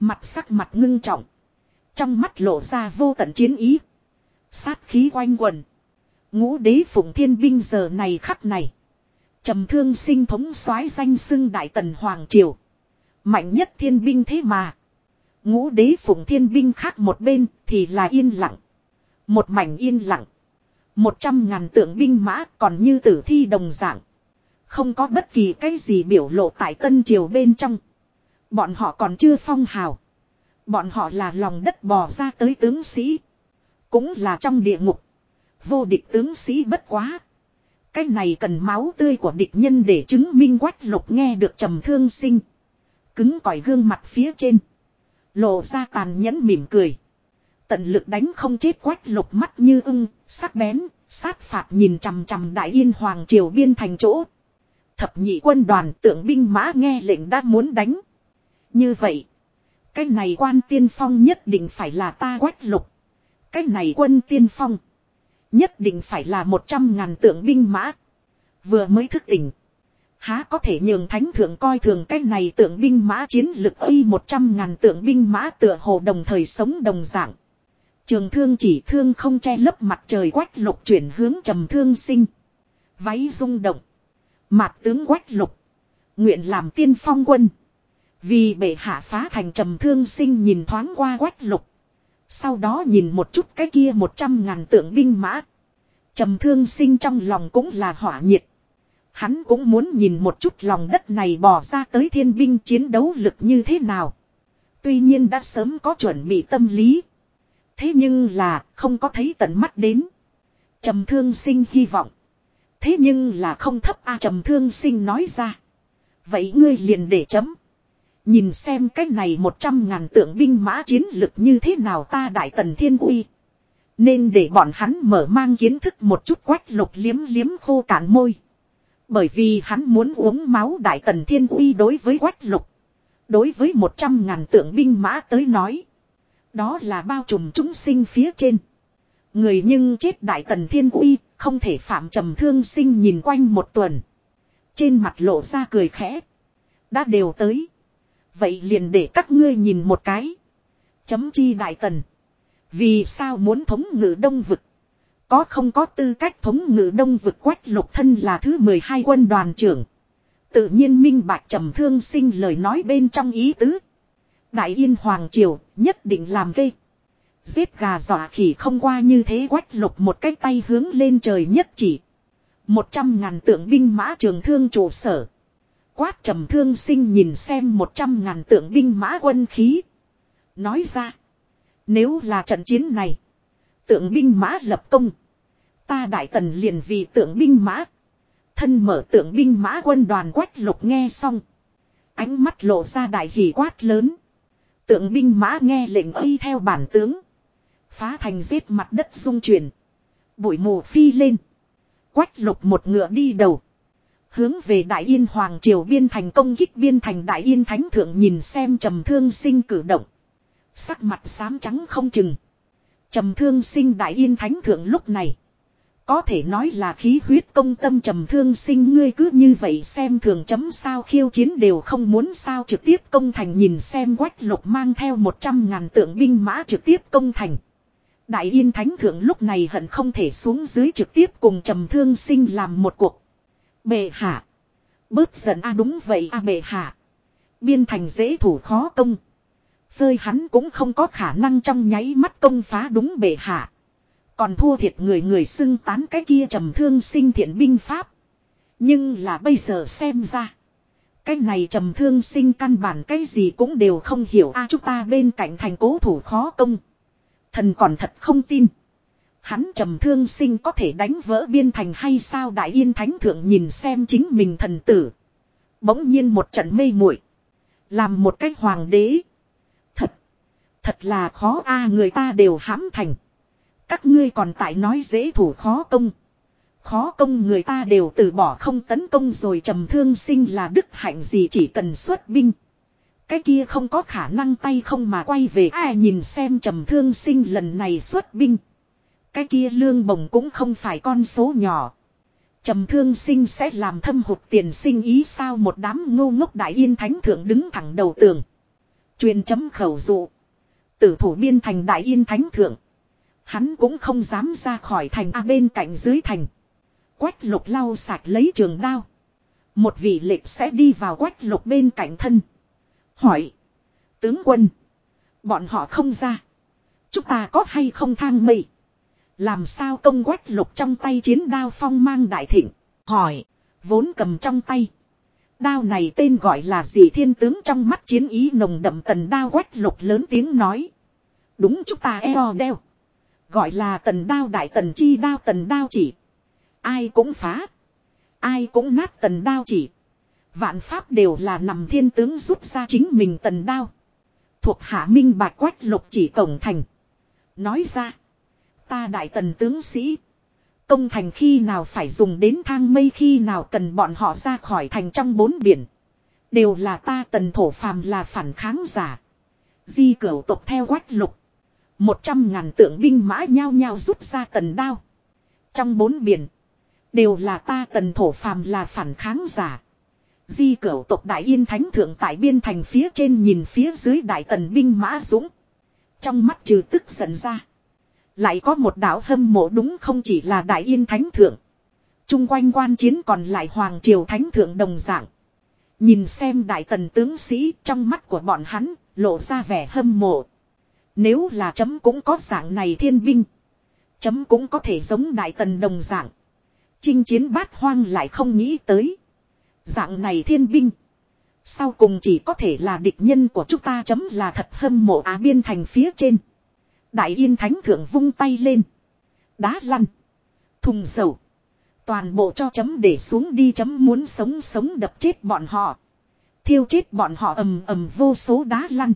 Mặt sắc mặt ngưng trọng. Trong mắt lộ ra vô tận chiến ý. Sát khí quanh quần. Ngũ đế phụng thiên binh giờ này khắc này. trầm thương sinh thống soái danh xưng đại tần hoàng triều. Mạnh nhất thiên binh thế mà. Ngũ đế phụng thiên binh khác một bên thì là yên lặng. Một mảnh yên lặng. Một trăm ngàn tượng binh mã còn như tử thi đồng dạng. Không có bất kỳ cái gì biểu lộ tại tân triều bên trong. Bọn họ còn chưa phong hào. Bọn họ là lòng đất bò ra tới tướng sĩ. Cũng là trong địa ngục. Vô địch tướng sĩ bất quá. Cái này cần máu tươi của địch nhân để chứng minh quách lục nghe được trầm thương sinh. Cứng cỏi gương mặt phía trên. Lộ ra tàn nhẫn mỉm cười. Tận lực đánh không chết quách lục mắt như ưng, sắc bén, sát phạt nhìn chằm chằm đại yên hoàng triều biên thành chỗ. Thập nhị quân đoàn tượng binh mã nghe lệnh đã muốn đánh. Như vậy. Cái này quan tiên phong nhất định phải là ta quách lục. Cái này quân tiên phong. Nhất định phải là một trăm ngàn tượng binh mã. Vừa mới thức tỉnh. Há có thể nhường thánh thượng coi thường cái này tượng binh mã chiến lực y một trăm ngàn tượng binh mã tựa hồ đồng thời sống đồng dạng. Trường thương chỉ thương không che lấp mặt trời quách lục chuyển hướng trầm thương sinh. Váy rung động. Mặt tướng quách lục. Nguyện làm tiên phong quân. Vì bệ hạ phá thành trầm thương sinh nhìn thoáng qua quách lục. Sau đó nhìn một chút cái kia một trăm ngàn tượng binh mã. Trầm thương sinh trong lòng cũng là hỏa nhiệt. Hắn cũng muốn nhìn một chút lòng đất này bỏ ra tới thiên binh chiến đấu lực như thế nào. Tuy nhiên đã sớm có chuẩn bị tâm lý. Thế nhưng là, không có thấy tận mắt đến. Trầm thương sinh hy vọng. Thế nhưng là không thấp a trầm thương sinh nói ra. Vậy ngươi liền để chấm. Nhìn xem cách này một trăm ngàn tượng binh mã chiến lực như thế nào ta đại tần thiên uy. Nên để bọn hắn mở mang kiến thức một chút quách lục liếm liếm khô cạn môi. Bởi vì hắn muốn uống máu đại tần thiên uy đối với quách lục. Đối với một trăm ngàn tượng binh mã tới nói. Đó là bao trùm chúng sinh phía trên. Người nhưng chết đại tần thiên uy, không thể phạm trầm thương sinh nhìn quanh một tuần. Trên mặt lộ ra cười khẽ. Đã đều tới. Vậy liền để các ngươi nhìn một cái. Chấm chi đại tần. Vì sao muốn thống ngự đông vực? Có không có tư cách thống ngự đông vực quách lục thân là thứ 12 quân đoàn trưởng. Tự nhiên minh bạch trầm thương sinh lời nói bên trong ý tứ. Đại yên hoàng triều, nhất định làm vê. Giết gà dọa khỉ không qua như thế quách lục một cái tay hướng lên trời nhất chỉ. Một trăm ngàn tượng binh mã trường thương trụ sở. Quát trầm thương sinh nhìn xem một trăm ngàn tượng binh mã quân khí. Nói ra. Nếu là trận chiến này. Tượng binh mã lập công. Ta đại tần liền vì tượng binh mã. Thân mở tượng binh mã quân đoàn quách lục nghe xong. Ánh mắt lộ ra đại hỉ quát lớn. Tượng binh mã nghe lệnh y theo bản tướng. Phá thành giết mặt đất rung chuyển. Bụi mù phi lên. Quách lục một ngựa đi đầu. Hướng về Đại Yên Hoàng Triều biên thành công kích biên thành Đại Yên Thánh Thượng nhìn xem trầm thương sinh cử động. Sắc mặt xám trắng không chừng. Trầm thương sinh Đại Yên Thánh Thượng lúc này. Có thể nói là khí huyết công tâm trầm thương sinh ngươi cứ như vậy xem thường chấm sao khiêu chiến đều không muốn sao trực tiếp công thành nhìn xem quách lục mang theo một trăm ngàn tượng binh mã trực tiếp công thành. Đại yên thánh thượng lúc này hận không thể xuống dưới trực tiếp cùng trầm thương sinh làm một cuộc. Bệ hạ. Bớt giận a, đúng vậy a, bệ hạ. Biên thành dễ thủ khó công. Phơi hắn cũng không có khả năng trong nháy mắt công phá đúng bệ hạ. Còn thua thiệt người người xưng tán cái kia trầm thương sinh thiện binh pháp. Nhưng là bây giờ xem ra. Cái này trầm thương sinh căn bản cái gì cũng đều không hiểu a, chúng ta bên cạnh thành cố thủ khó công. Thần còn thật không tin. Hắn trầm thương sinh có thể đánh vỡ biên thành hay sao đại yên thánh thượng nhìn xem chính mình thần tử. Bỗng nhiên một trận mê muội Làm một cái hoàng đế. Thật. Thật là khó a, người ta đều hãm thành. Các ngươi còn tại nói dễ thủ khó công. Khó công người ta đều từ bỏ không tấn công rồi trầm thương sinh là đức hạnh gì chỉ cần xuất binh. Cái kia không có khả năng tay không mà quay về ai nhìn xem trầm thương sinh lần này xuất binh. Cái kia lương bổng cũng không phải con số nhỏ. Trầm thương sinh sẽ làm thâm hụt tiền sinh ý sao một đám ngô ngốc đại yên thánh thượng đứng thẳng đầu tường. Truyền chấm khẩu dụ. Tử thủ biên thành đại yên thánh thượng. Hắn cũng không dám ra khỏi thành A bên cạnh dưới thành. Quách lục lau sạch lấy trường đao. Một vị lệnh sẽ đi vào quách lục bên cạnh thân. Hỏi. Tướng quân. Bọn họ không ra. Chúng ta có hay không thang mị Làm sao công quách lục trong tay chiến đao phong mang đại thịnh. Hỏi. Vốn cầm trong tay. Đao này tên gọi là gì thiên tướng trong mắt chiến ý nồng đậm tần đao quách lục lớn tiếng nói. Đúng chúng ta eo đeo. Gọi là tần đao đại tần chi đao tần đao chỉ. Ai cũng phá. Ai cũng nát tần đao chỉ. Vạn pháp đều là nằm thiên tướng rút ra chính mình tần đao. Thuộc hạ minh bạch quách lục chỉ cổng thành. Nói ra. Ta đại tần tướng sĩ. Công thành khi nào phải dùng đến thang mây khi nào cần bọn họ ra khỏi thành trong bốn biển. Đều là ta tần thổ phàm là phản kháng giả. Di cửu tộc theo quách lục. Một trăm ngàn tượng binh mã nhao nhao rút ra tần đao. Trong bốn biển. Đều là ta tần thổ phàm là phản kháng giả. Di cửu tộc đại yên thánh thượng tại biên thành phía trên nhìn phía dưới đại tần binh mã dũng. Trong mắt trừ tức giận ra. Lại có một đạo hâm mộ đúng không chỉ là đại yên thánh thượng. Trung quanh quan chiến còn lại hoàng triều thánh thượng đồng dạng. Nhìn xem đại tần tướng sĩ trong mắt của bọn hắn, lộ ra vẻ hâm mộ. Nếu là chấm cũng có dạng này thiên binh. Chấm cũng có thể giống đại tần đồng dạng. Chinh chiến bát hoang lại không nghĩ tới. Dạng này thiên binh. Sau cùng chỉ có thể là địch nhân của chúng ta chấm là thật hâm mộ á biên thành phía trên. Đại yên thánh thượng vung tay lên. Đá lăn. Thùng dầu. Toàn bộ cho chấm để xuống đi chấm muốn sống sống đập chết bọn họ. Thiêu chết bọn họ ầm ầm vô số đá lăn.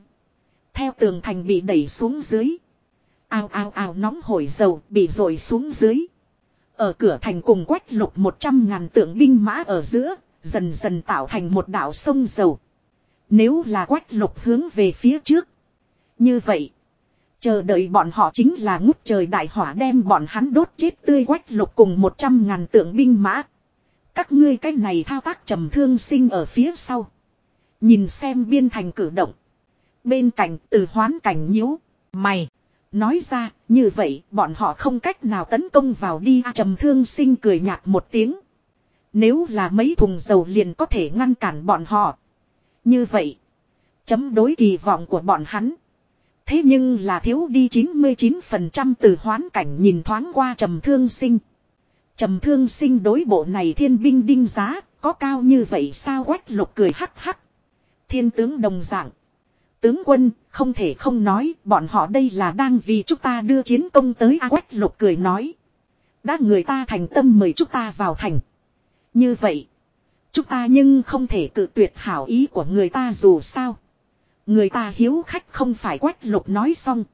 Theo tường thành bị đẩy xuống dưới. Ao ao ao nóng hổi dầu bị rội xuống dưới. Ở cửa thành cùng quách lục một trăm ngàn tượng binh mã ở giữa, dần dần tạo thành một đảo sông dầu. Nếu là quách lục hướng về phía trước. Như vậy, chờ đợi bọn họ chính là ngút trời đại hỏa đem bọn hắn đốt chết tươi quách lục cùng một trăm ngàn tượng binh mã. Các ngươi cái này thao tác trầm thương sinh ở phía sau. Nhìn xem biên thành cử động. Bên cạnh từ hoán cảnh nhíu. Mày. Nói ra, như vậy, bọn họ không cách nào tấn công vào đi trầm thương sinh cười nhạt một tiếng. Nếu là mấy thùng dầu liền có thể ngăn cản bọn họ. Như vậy, chấm đối kỳ vọng của bọn hắn. Thế nhưng là thiếu đi 99% từ hoán cảnh nhìn thoáng qua trầm thương sinh. Trầm thương sinh đối bộ này thiên binh đinh giá, có cao như vậy sao quách lục cười hắc hắc. Thiên tướng đồng dạng. Tướng quân, không thể không nói, bọn họ đây là đang vì chúng ta đưa chiến công tới A Quách Lục cười nói. Đã người ta thành tâm mời chúng ta vào thành. Như vậy, chúng ta nhưng không thể cự tuyệt hảo ý của người ta dù sao. Người ta hiếu khách không phải Quách Lục nói xong.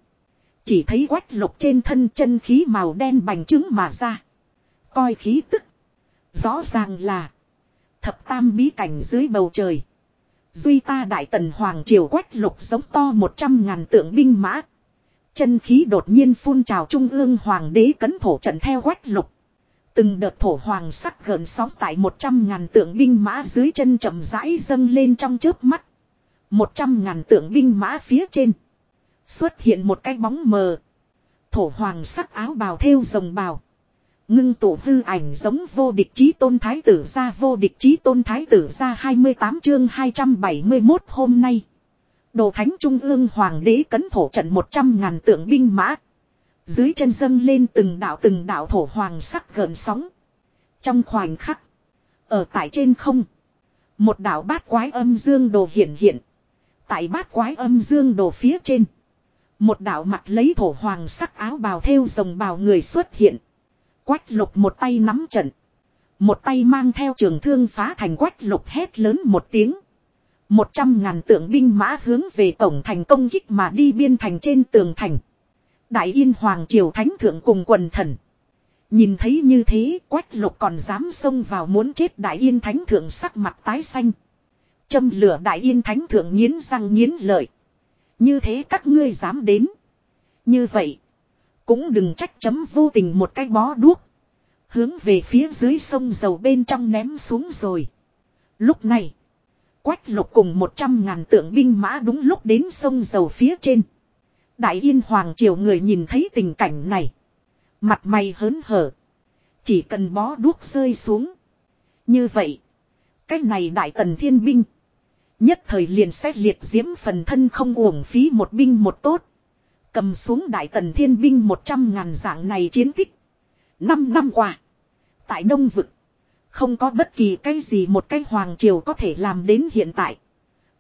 Chỉ thấy Quách Lục trên thân chân khí màu đen bành trướng mà ra. Coi khí tức. Rõ ràng là thập tam bí cảnh dưới bầu trời. Duy ta đại tần hoàng triều quách lục giống to một trăm ngàn tượng binh mã. Chân khí đột nhiên phun trào trung ương hoàng đế cấn thổ trận theo quách lục. Từng đợt thổ hoàng sắc gần sóng tại một trăm ngàn tượng binh mã dưới chân chậm rãi dâng lên trong chớp mắt. Một trăm ngàn tượng binh mã phía trên. Xuất hiện một cái bóng mờ. Thổ hoàng sắc áo bào thêu rồng bào. Ngưng tụ hư ảnh giống vô địch chí tôn thái tử ra vô địch chí tôn thái tử ra 28 chương 271 hôm nay. Đồ thánh trung ương hoàng đế cấn thổ trận 100 ngàn tượng binh mã. Dưới chân dâng lên từng đạo từng đạo thổ hoàng sắc gần sóng. Trong khoảnh khắc. Ở tại trên không. Một đạo bát quái âm dương đồ hiện hiện. Tại bát quái âm dương đồ phía trên. Một đạo mặt lấy thổ hoàng sắc áo bào theo rồng bào người xuất hiện. Quách lục một tay nắm trận. Một tay mang theo trường thương phá thành quách lục hét lớn một tiếng. Một trăm ngàn tượng binh mã hướng về tổng thành công kích mà đi biên thành trên tường thành. Đại yên hoàng triều thánh thượng cùng quần thần. Nhìn thấy như thế, quách lục còn dám xông vào muốn chết đại yên thánh thượng sắc mặt tái xanh. Châm lửa đại yên thánh thượng nghiến răng nghiến lợi. Như thế các ngươi dám đến. Như vậy. Cũng đừng trách chấm vô tình một cái bó đuốc. Hướng về phía dưới sông dầu bên trong ném xuống rồi. Lúc này. Quách lục cùng một trăm ngàn tượng binh mã đúng lúc đến sông dầu phía trên. Đại yên hoàng triều người nhìn thấy tình cảnh này. Mặt mày hớn hở. Chỉ cần bó đuốc rơi xuống. Như vậy. Cái này đại tần thiên binh. Nhất thời liền xét liệt diễm phần thân không uổng phí một binh một tốt. Cầm xuống đại tần thiên binh một trăm ngàn dạng này chiến tích. Năm năm qua. Tại Đông Vực. Không có bất kỳ cái gì một cái hoàng triều có thể làm đến hiện tại.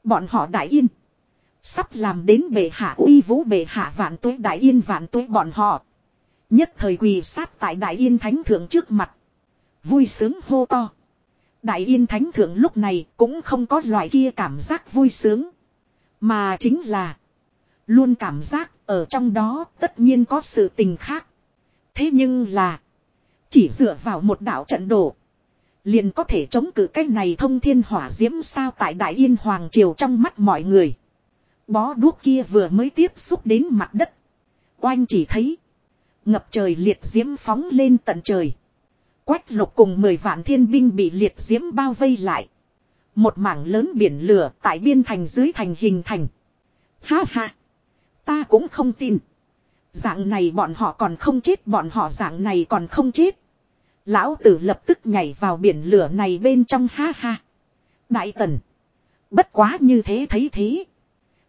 Bọn họ đại yên. Sắp làm đến bệ hạ uy vũ bệ hạ vạn tuế đại yên vạn tuế bọn họ. Nhất thời quỳ sát tại đại yên thánh thượng trước mặt. Vui sướng hô to. Đại yên thánh thượng lúc này cũng không có loại kia cảm giác vui sướng. Mà chính là. Luôn cảm giác ở trong đó tất nhiên có sự tình khác. Thế nhưng là. Chỉ dựa vào một đạo trận đổ. Liền có thể chống cự cái này thông thiên hỏa diễm sao tại Đại Yên Hoàng Triều trong mắt mọi người. Bó đuốc kia vừa mới tiếp xúc đến mặt đất. Oanh chỉ thấy. Ngập trời liệt diễm phóng lên tận trời. Quách lục cùng mười vạn thiên binh bị liệt diễm bao vây lại. Một mảng lớn biển lửa tại biên thành dưới thành hình thành. Ha ha. Ta cũng không tin. Dạng này bọn họ còn không chết bọn họ dạng này còn không chết. Lão tử lập tức nhảy vào biển lửa này bên trong ha ha. Đại tần. Bất quá như thế thấy thế.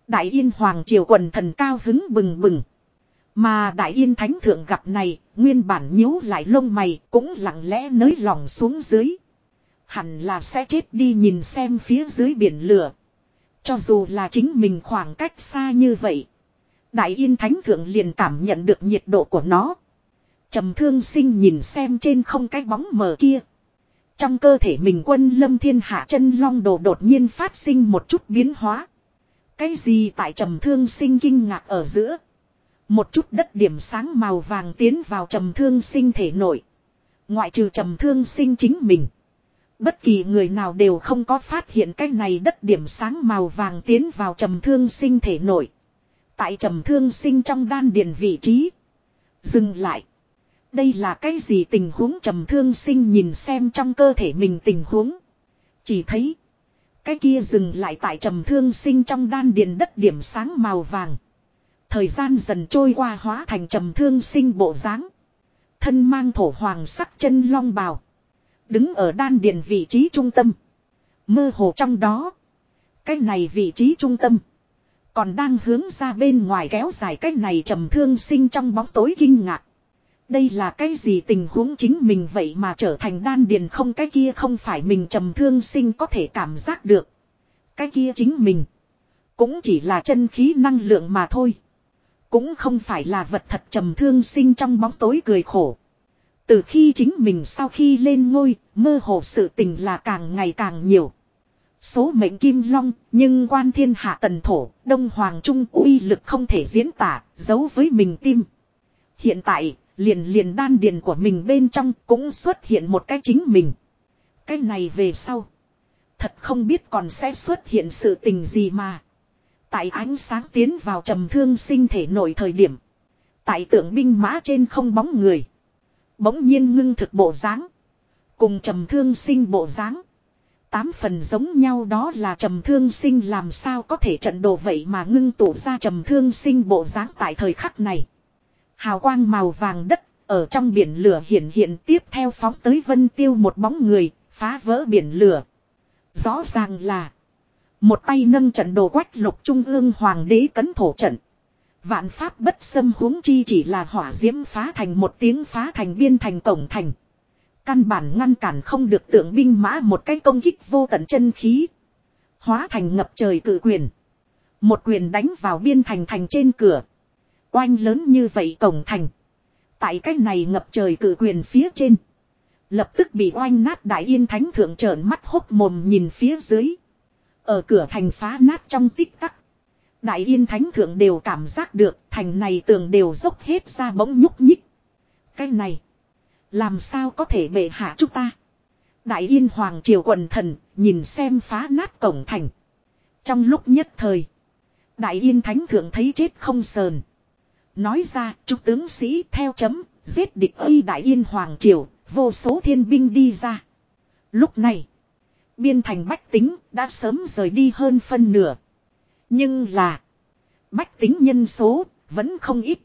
Đại yên hoàng triều quần thần cao hứng bừng bừng. Mà đại yên thánh thượng gặp này, nguyên bản nhíu lại lông mày, cũng lặng lẽ nới lòng xuống dưới. Hẳn là sẽ chết đi nhìn xem phía dưới biển lửa. Cho dù là chính mình khoảng cách xa như vậy. Đại yên thánh thượng liền cảm nhận được nhiệt độ của nó trầm thương sinh nhìn xem trên không cái bóng mờ kia. Trong cơ thể mình quân lâm thiên hạ chân long đồ đột nhiên phát sinh một chút biến hóa. Cái gì tại trầm thương sinh kinh ngạc ở giữa. Một chút đất điểm sáng màu vàng tiến vào trầm thương sinh thể nội. Ngoại trừ trầm thương sinh chính mình. Bất kỳ người nào đều không có phát hiện cái này đất điểm sáng màu vàng tiến vào trầm thương sinh thể nội. Tại trầm thương sinh trong đan điền vị trí. Dừng lại. Đây là cái gì tình huống trầm thương sinh nhìn xem trong cơ thể mình tình huống. Chỉ thấy. Cái kia dừng lại tại trầm thương sinh trong đan điền đất điểm sáng màu vàng. Thời gian dần trôi qua hóa thành trầm thương sinh bộ dáng Thân mang thổ hoàng sắc chân long bào. Đứng ở đan điền vị trí trung tâm. Mơ hồ trong đó. Cái này vị trí trung tâm. Còn đang hướng ra bên ngoài kéo dài cái này trầm thương sinh trong bóng tối kinh ngạc. Đây là cái gì tình huống chính mình vậy mà trở thành đan điền không cái kia không phải mình trầm thương sinh có thể cảm giác được. Cái kia chính mình. Cũng chỉ là chân khí năng lượng mà thôi. Cũng không phải là vật thật trầm thương sinh trong bóng tối cười khổ. Từ khi chính mình sau khi lên ngôi, mơ hồ sự tình là càng ngày càng nhiều. Số mệnh kim long, nhưng quan thiên hạ tần thổ, đông hoàng trung uy lực không thể diễn tả, giấu với mình tim. Hiện tại, Liền liền đan điền của mình bên trong cũng xuất hiện một cái chính mình. Cái này về sau. Thật không biết còn sẽ xuất hiện sự tình gì mà. Tại ánh sáng tiến vào trầm thương sinh thể nổi thời điểm. Tại tượng binh mã trên không bóng người. Bỗng nhiên ngưng thực bộ dáng Cùng trầm thương sinh bộ dáng Tám phần giống nhau đó là trầm thương sinh làm sao có thể trận đồ vậy mà ngưng tụ ra trầm thương sinh bộ dáng tại thời khắc này. Hào quang màu vàng đất, ở trong biển lửa hiện hiện tiếp theo phóng tới vân tiêu một bóng người, phá vỡ biển lửa. Rõ ràng là một tay nâng trận đồ quách lục trung ương hoàng đế cấn thổ trận. Vạn pháp bất xâm huống chi chỉ là hỏa diễm phá thành một tiếng phá thành biên thành cổng thành. Căn bản ngăn cản không được tượng binh mã một cái công kích vô tận chân khí. Hóa thành ngập trời cự quyền. Một quyền đánh vào biên thành thành trên cửa. Oanh lớn như vậy cổng thành. Tại cách này ngập trời cử quyền phía trên. Lập tức bị oanh nát đại yên thánh thượng trợn mắt hốc mồm nhìn phía dưới. Ở cửa thành phá nát trong tích tắc. Đại yên thánh thượng đều cảm giác được thành này tường đều dốc hết ra bỗng nhúc nhích. Cái này. Làm sao có thể bệ hạ chúng ta. Đại yên hoàng triều quần thần nhìn xem phá nát cổng thành. Trong lúc nhất thời. Đại yên thánh thượng thấy chết không sờn. Nói ra, chúc tướng sĩ theo chấm, giết địch uy đại yên hoàng triều, vô số thiên binh đi ra. Lúc này, biên thành bách tính đã sớm rời đi hơn phân nửa. Nhưng là, bách tính nhân số vẫn không ít.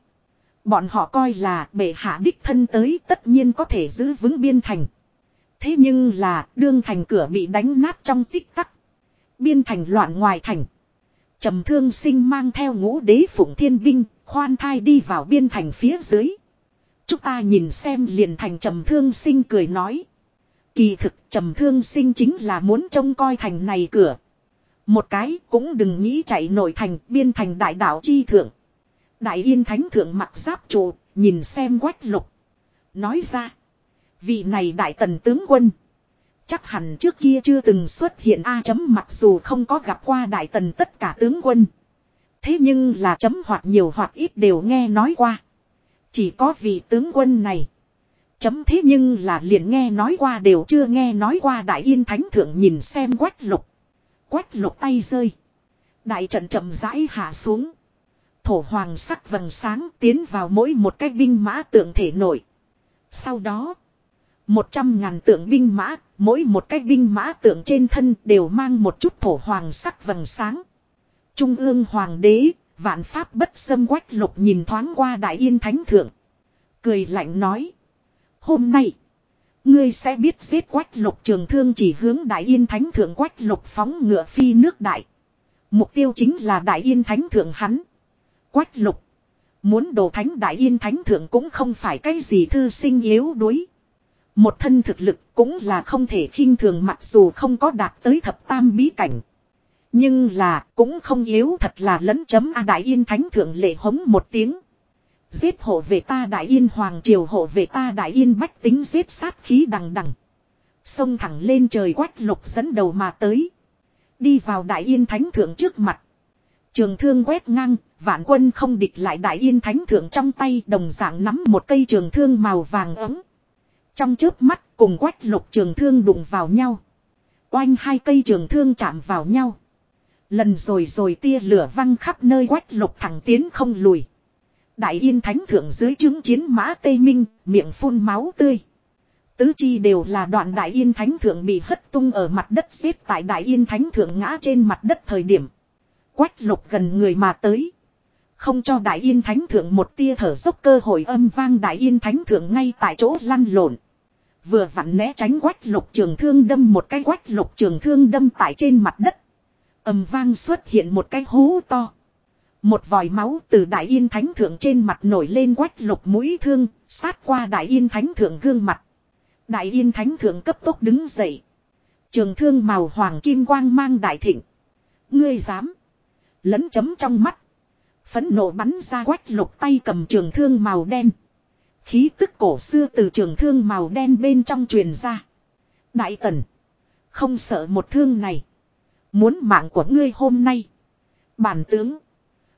Bọn họ coi là bệ hạ đích thân tới tất nhiên có thể giữ vững biên thành. Thế nhưng là đương thành cửa bị đánh nát trong tích tắc. Biên thành loạn ngoài thành. trầm thương sinh mang theo ngũ đế phụng thiên binh, khoan thai đi vào biên thành phía dưới. Chúng ta nhìn xem liền thành trầm thương sinh cười nói. Kỳ thực trầm thương sinh chính là muốn trông coi thành này cửa. Một cái cũng đừng nghĩ chạy nổi thành biên thành đại đạo chi thượng. Đại yên thánh thượng mặc giáp trụ, nhìn xem quách lục. Nói ra. Vị này đại tần tướng quân. Chắc hẳn trước kia chưa từng xuất hiện A chấm mặc dù không có gặp qua đại tần tất cả tướng quân. Thế nhưng là chấm hoặc nhiều hoặc ít đều nghe nói qua. Chỉ có vị tướng quân này. Chấm thế nhưng là liền nghe nói qua đều chưa nghe nói qua đại yên thánh thượng nhìn xem quách lục. Quách lục tay rơi. Đại trận chậm rãi hạ xuống. Thổ hoàng sắc vầng sáng tiến vào mỗi một cái binh mã tượng thể nổi. Sau đó. Một trăm ngàn tượng binh mã, mỗi một cái binh mã tượng trên thân đều mang một chút thổ hoàng sắc vầng sáng. Trung ương hoàng đế, vạn pháp bất xâm quách lục nhìn thoáng qua đại yên thánh thượng. Cười lạnh nói. Hôm nay, ngươi sẽ biết giết quách lục trường thương chỉ hướng đại yên thánh thượng quách lục phóng ngựa phi nước đại. Mục tiêu chính là đại yên thánh thượng hắn. Quách lục. Muốn đồ thánh đại yên thánh thượng cũng không phải cái gì thư sinh yếu đuối. Một thân thực lực cũng là không thể khinh thường mặc dù không có đạt tới thập tam bí cảnh. Nhưng là cũng không yếu thật là lẫn chấm A Đại Yên Thánh Thượng lệ hống một tiếng. Giết hộ về ta Đại Yên Hoàng Triều hộ về ta Đại Yên Bách tính giết sát khí đằng đằng. Xông thẳng lên trời quách lục dẫn đầu mà tới. Đi vào Đại Yên Thánh Thượng trước mặt. Trường thương quét ngang, vạn quân không địch lại Đại Yên Thánh Thượng trong tay đồng dạng nắm một cây trường thương màu vàng ấm. Trong chớp mắt cùng quách lục trường thương đụng vào nhau. Oanh hai cây trường thương chạm vào nhau. Lần rồi rồi tia lửa văng khắp nơi quách lục thẳng tiến không lùi. Đại yên thánh thượng dưới chứng chiến mã Tây Minh, miệng phun máu tươi. Tứ chi đều là đoạn đại yên thánh thượng bị hất tung ở mặt đất xếp tại đại yên thánh thượng ngã trên mặt đất thời điểm. Quách lục gần người mà tới. Không cho đại yên thánh thượng một tia thở dốc cơ hội âm vang đại yên thánh thượng ngay tại chỗ lăn lộn. Vừa vặn né tránh quách lục trường thương đâm một cái quách lục trường thương đâm tại trên mặt đất âm vang xuất hiện một cái hố to. Một vòi máu từ đại yên thánh thượng trên mặt nổi lên quách lục mũi thương, sát qua đại yên thánh thượng gương mặt. Đại yên thánh thượng cấp tốc đứng dậy. Trường thương màu hoàng kim quang mang đại thịnh. Ngươi dám. Lấn chấm trong mắt. Phấn nộ bắn ra quách lục tay cầm trường thương màu đen. Khí tức cổ xưa từ trường thương màu đen bên trong truyền ra. Đại tần. Không sợ một thương này. Muốn mạng của ngươi hôm nay. Bản tướng.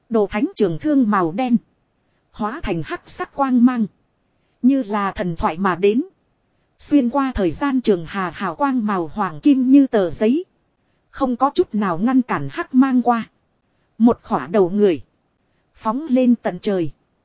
Đồ thánh trường thương màu đen. Hóa thành hắc sắc quang mang. Như là thần thoại mà đến. Xuyên qua thời gian trường hà hào quang màu hoàng kim như tờ giấy. Không có chút nào ngăn cản hắc mang qua. Một khỏa đầu người. Phóng lên tận trời.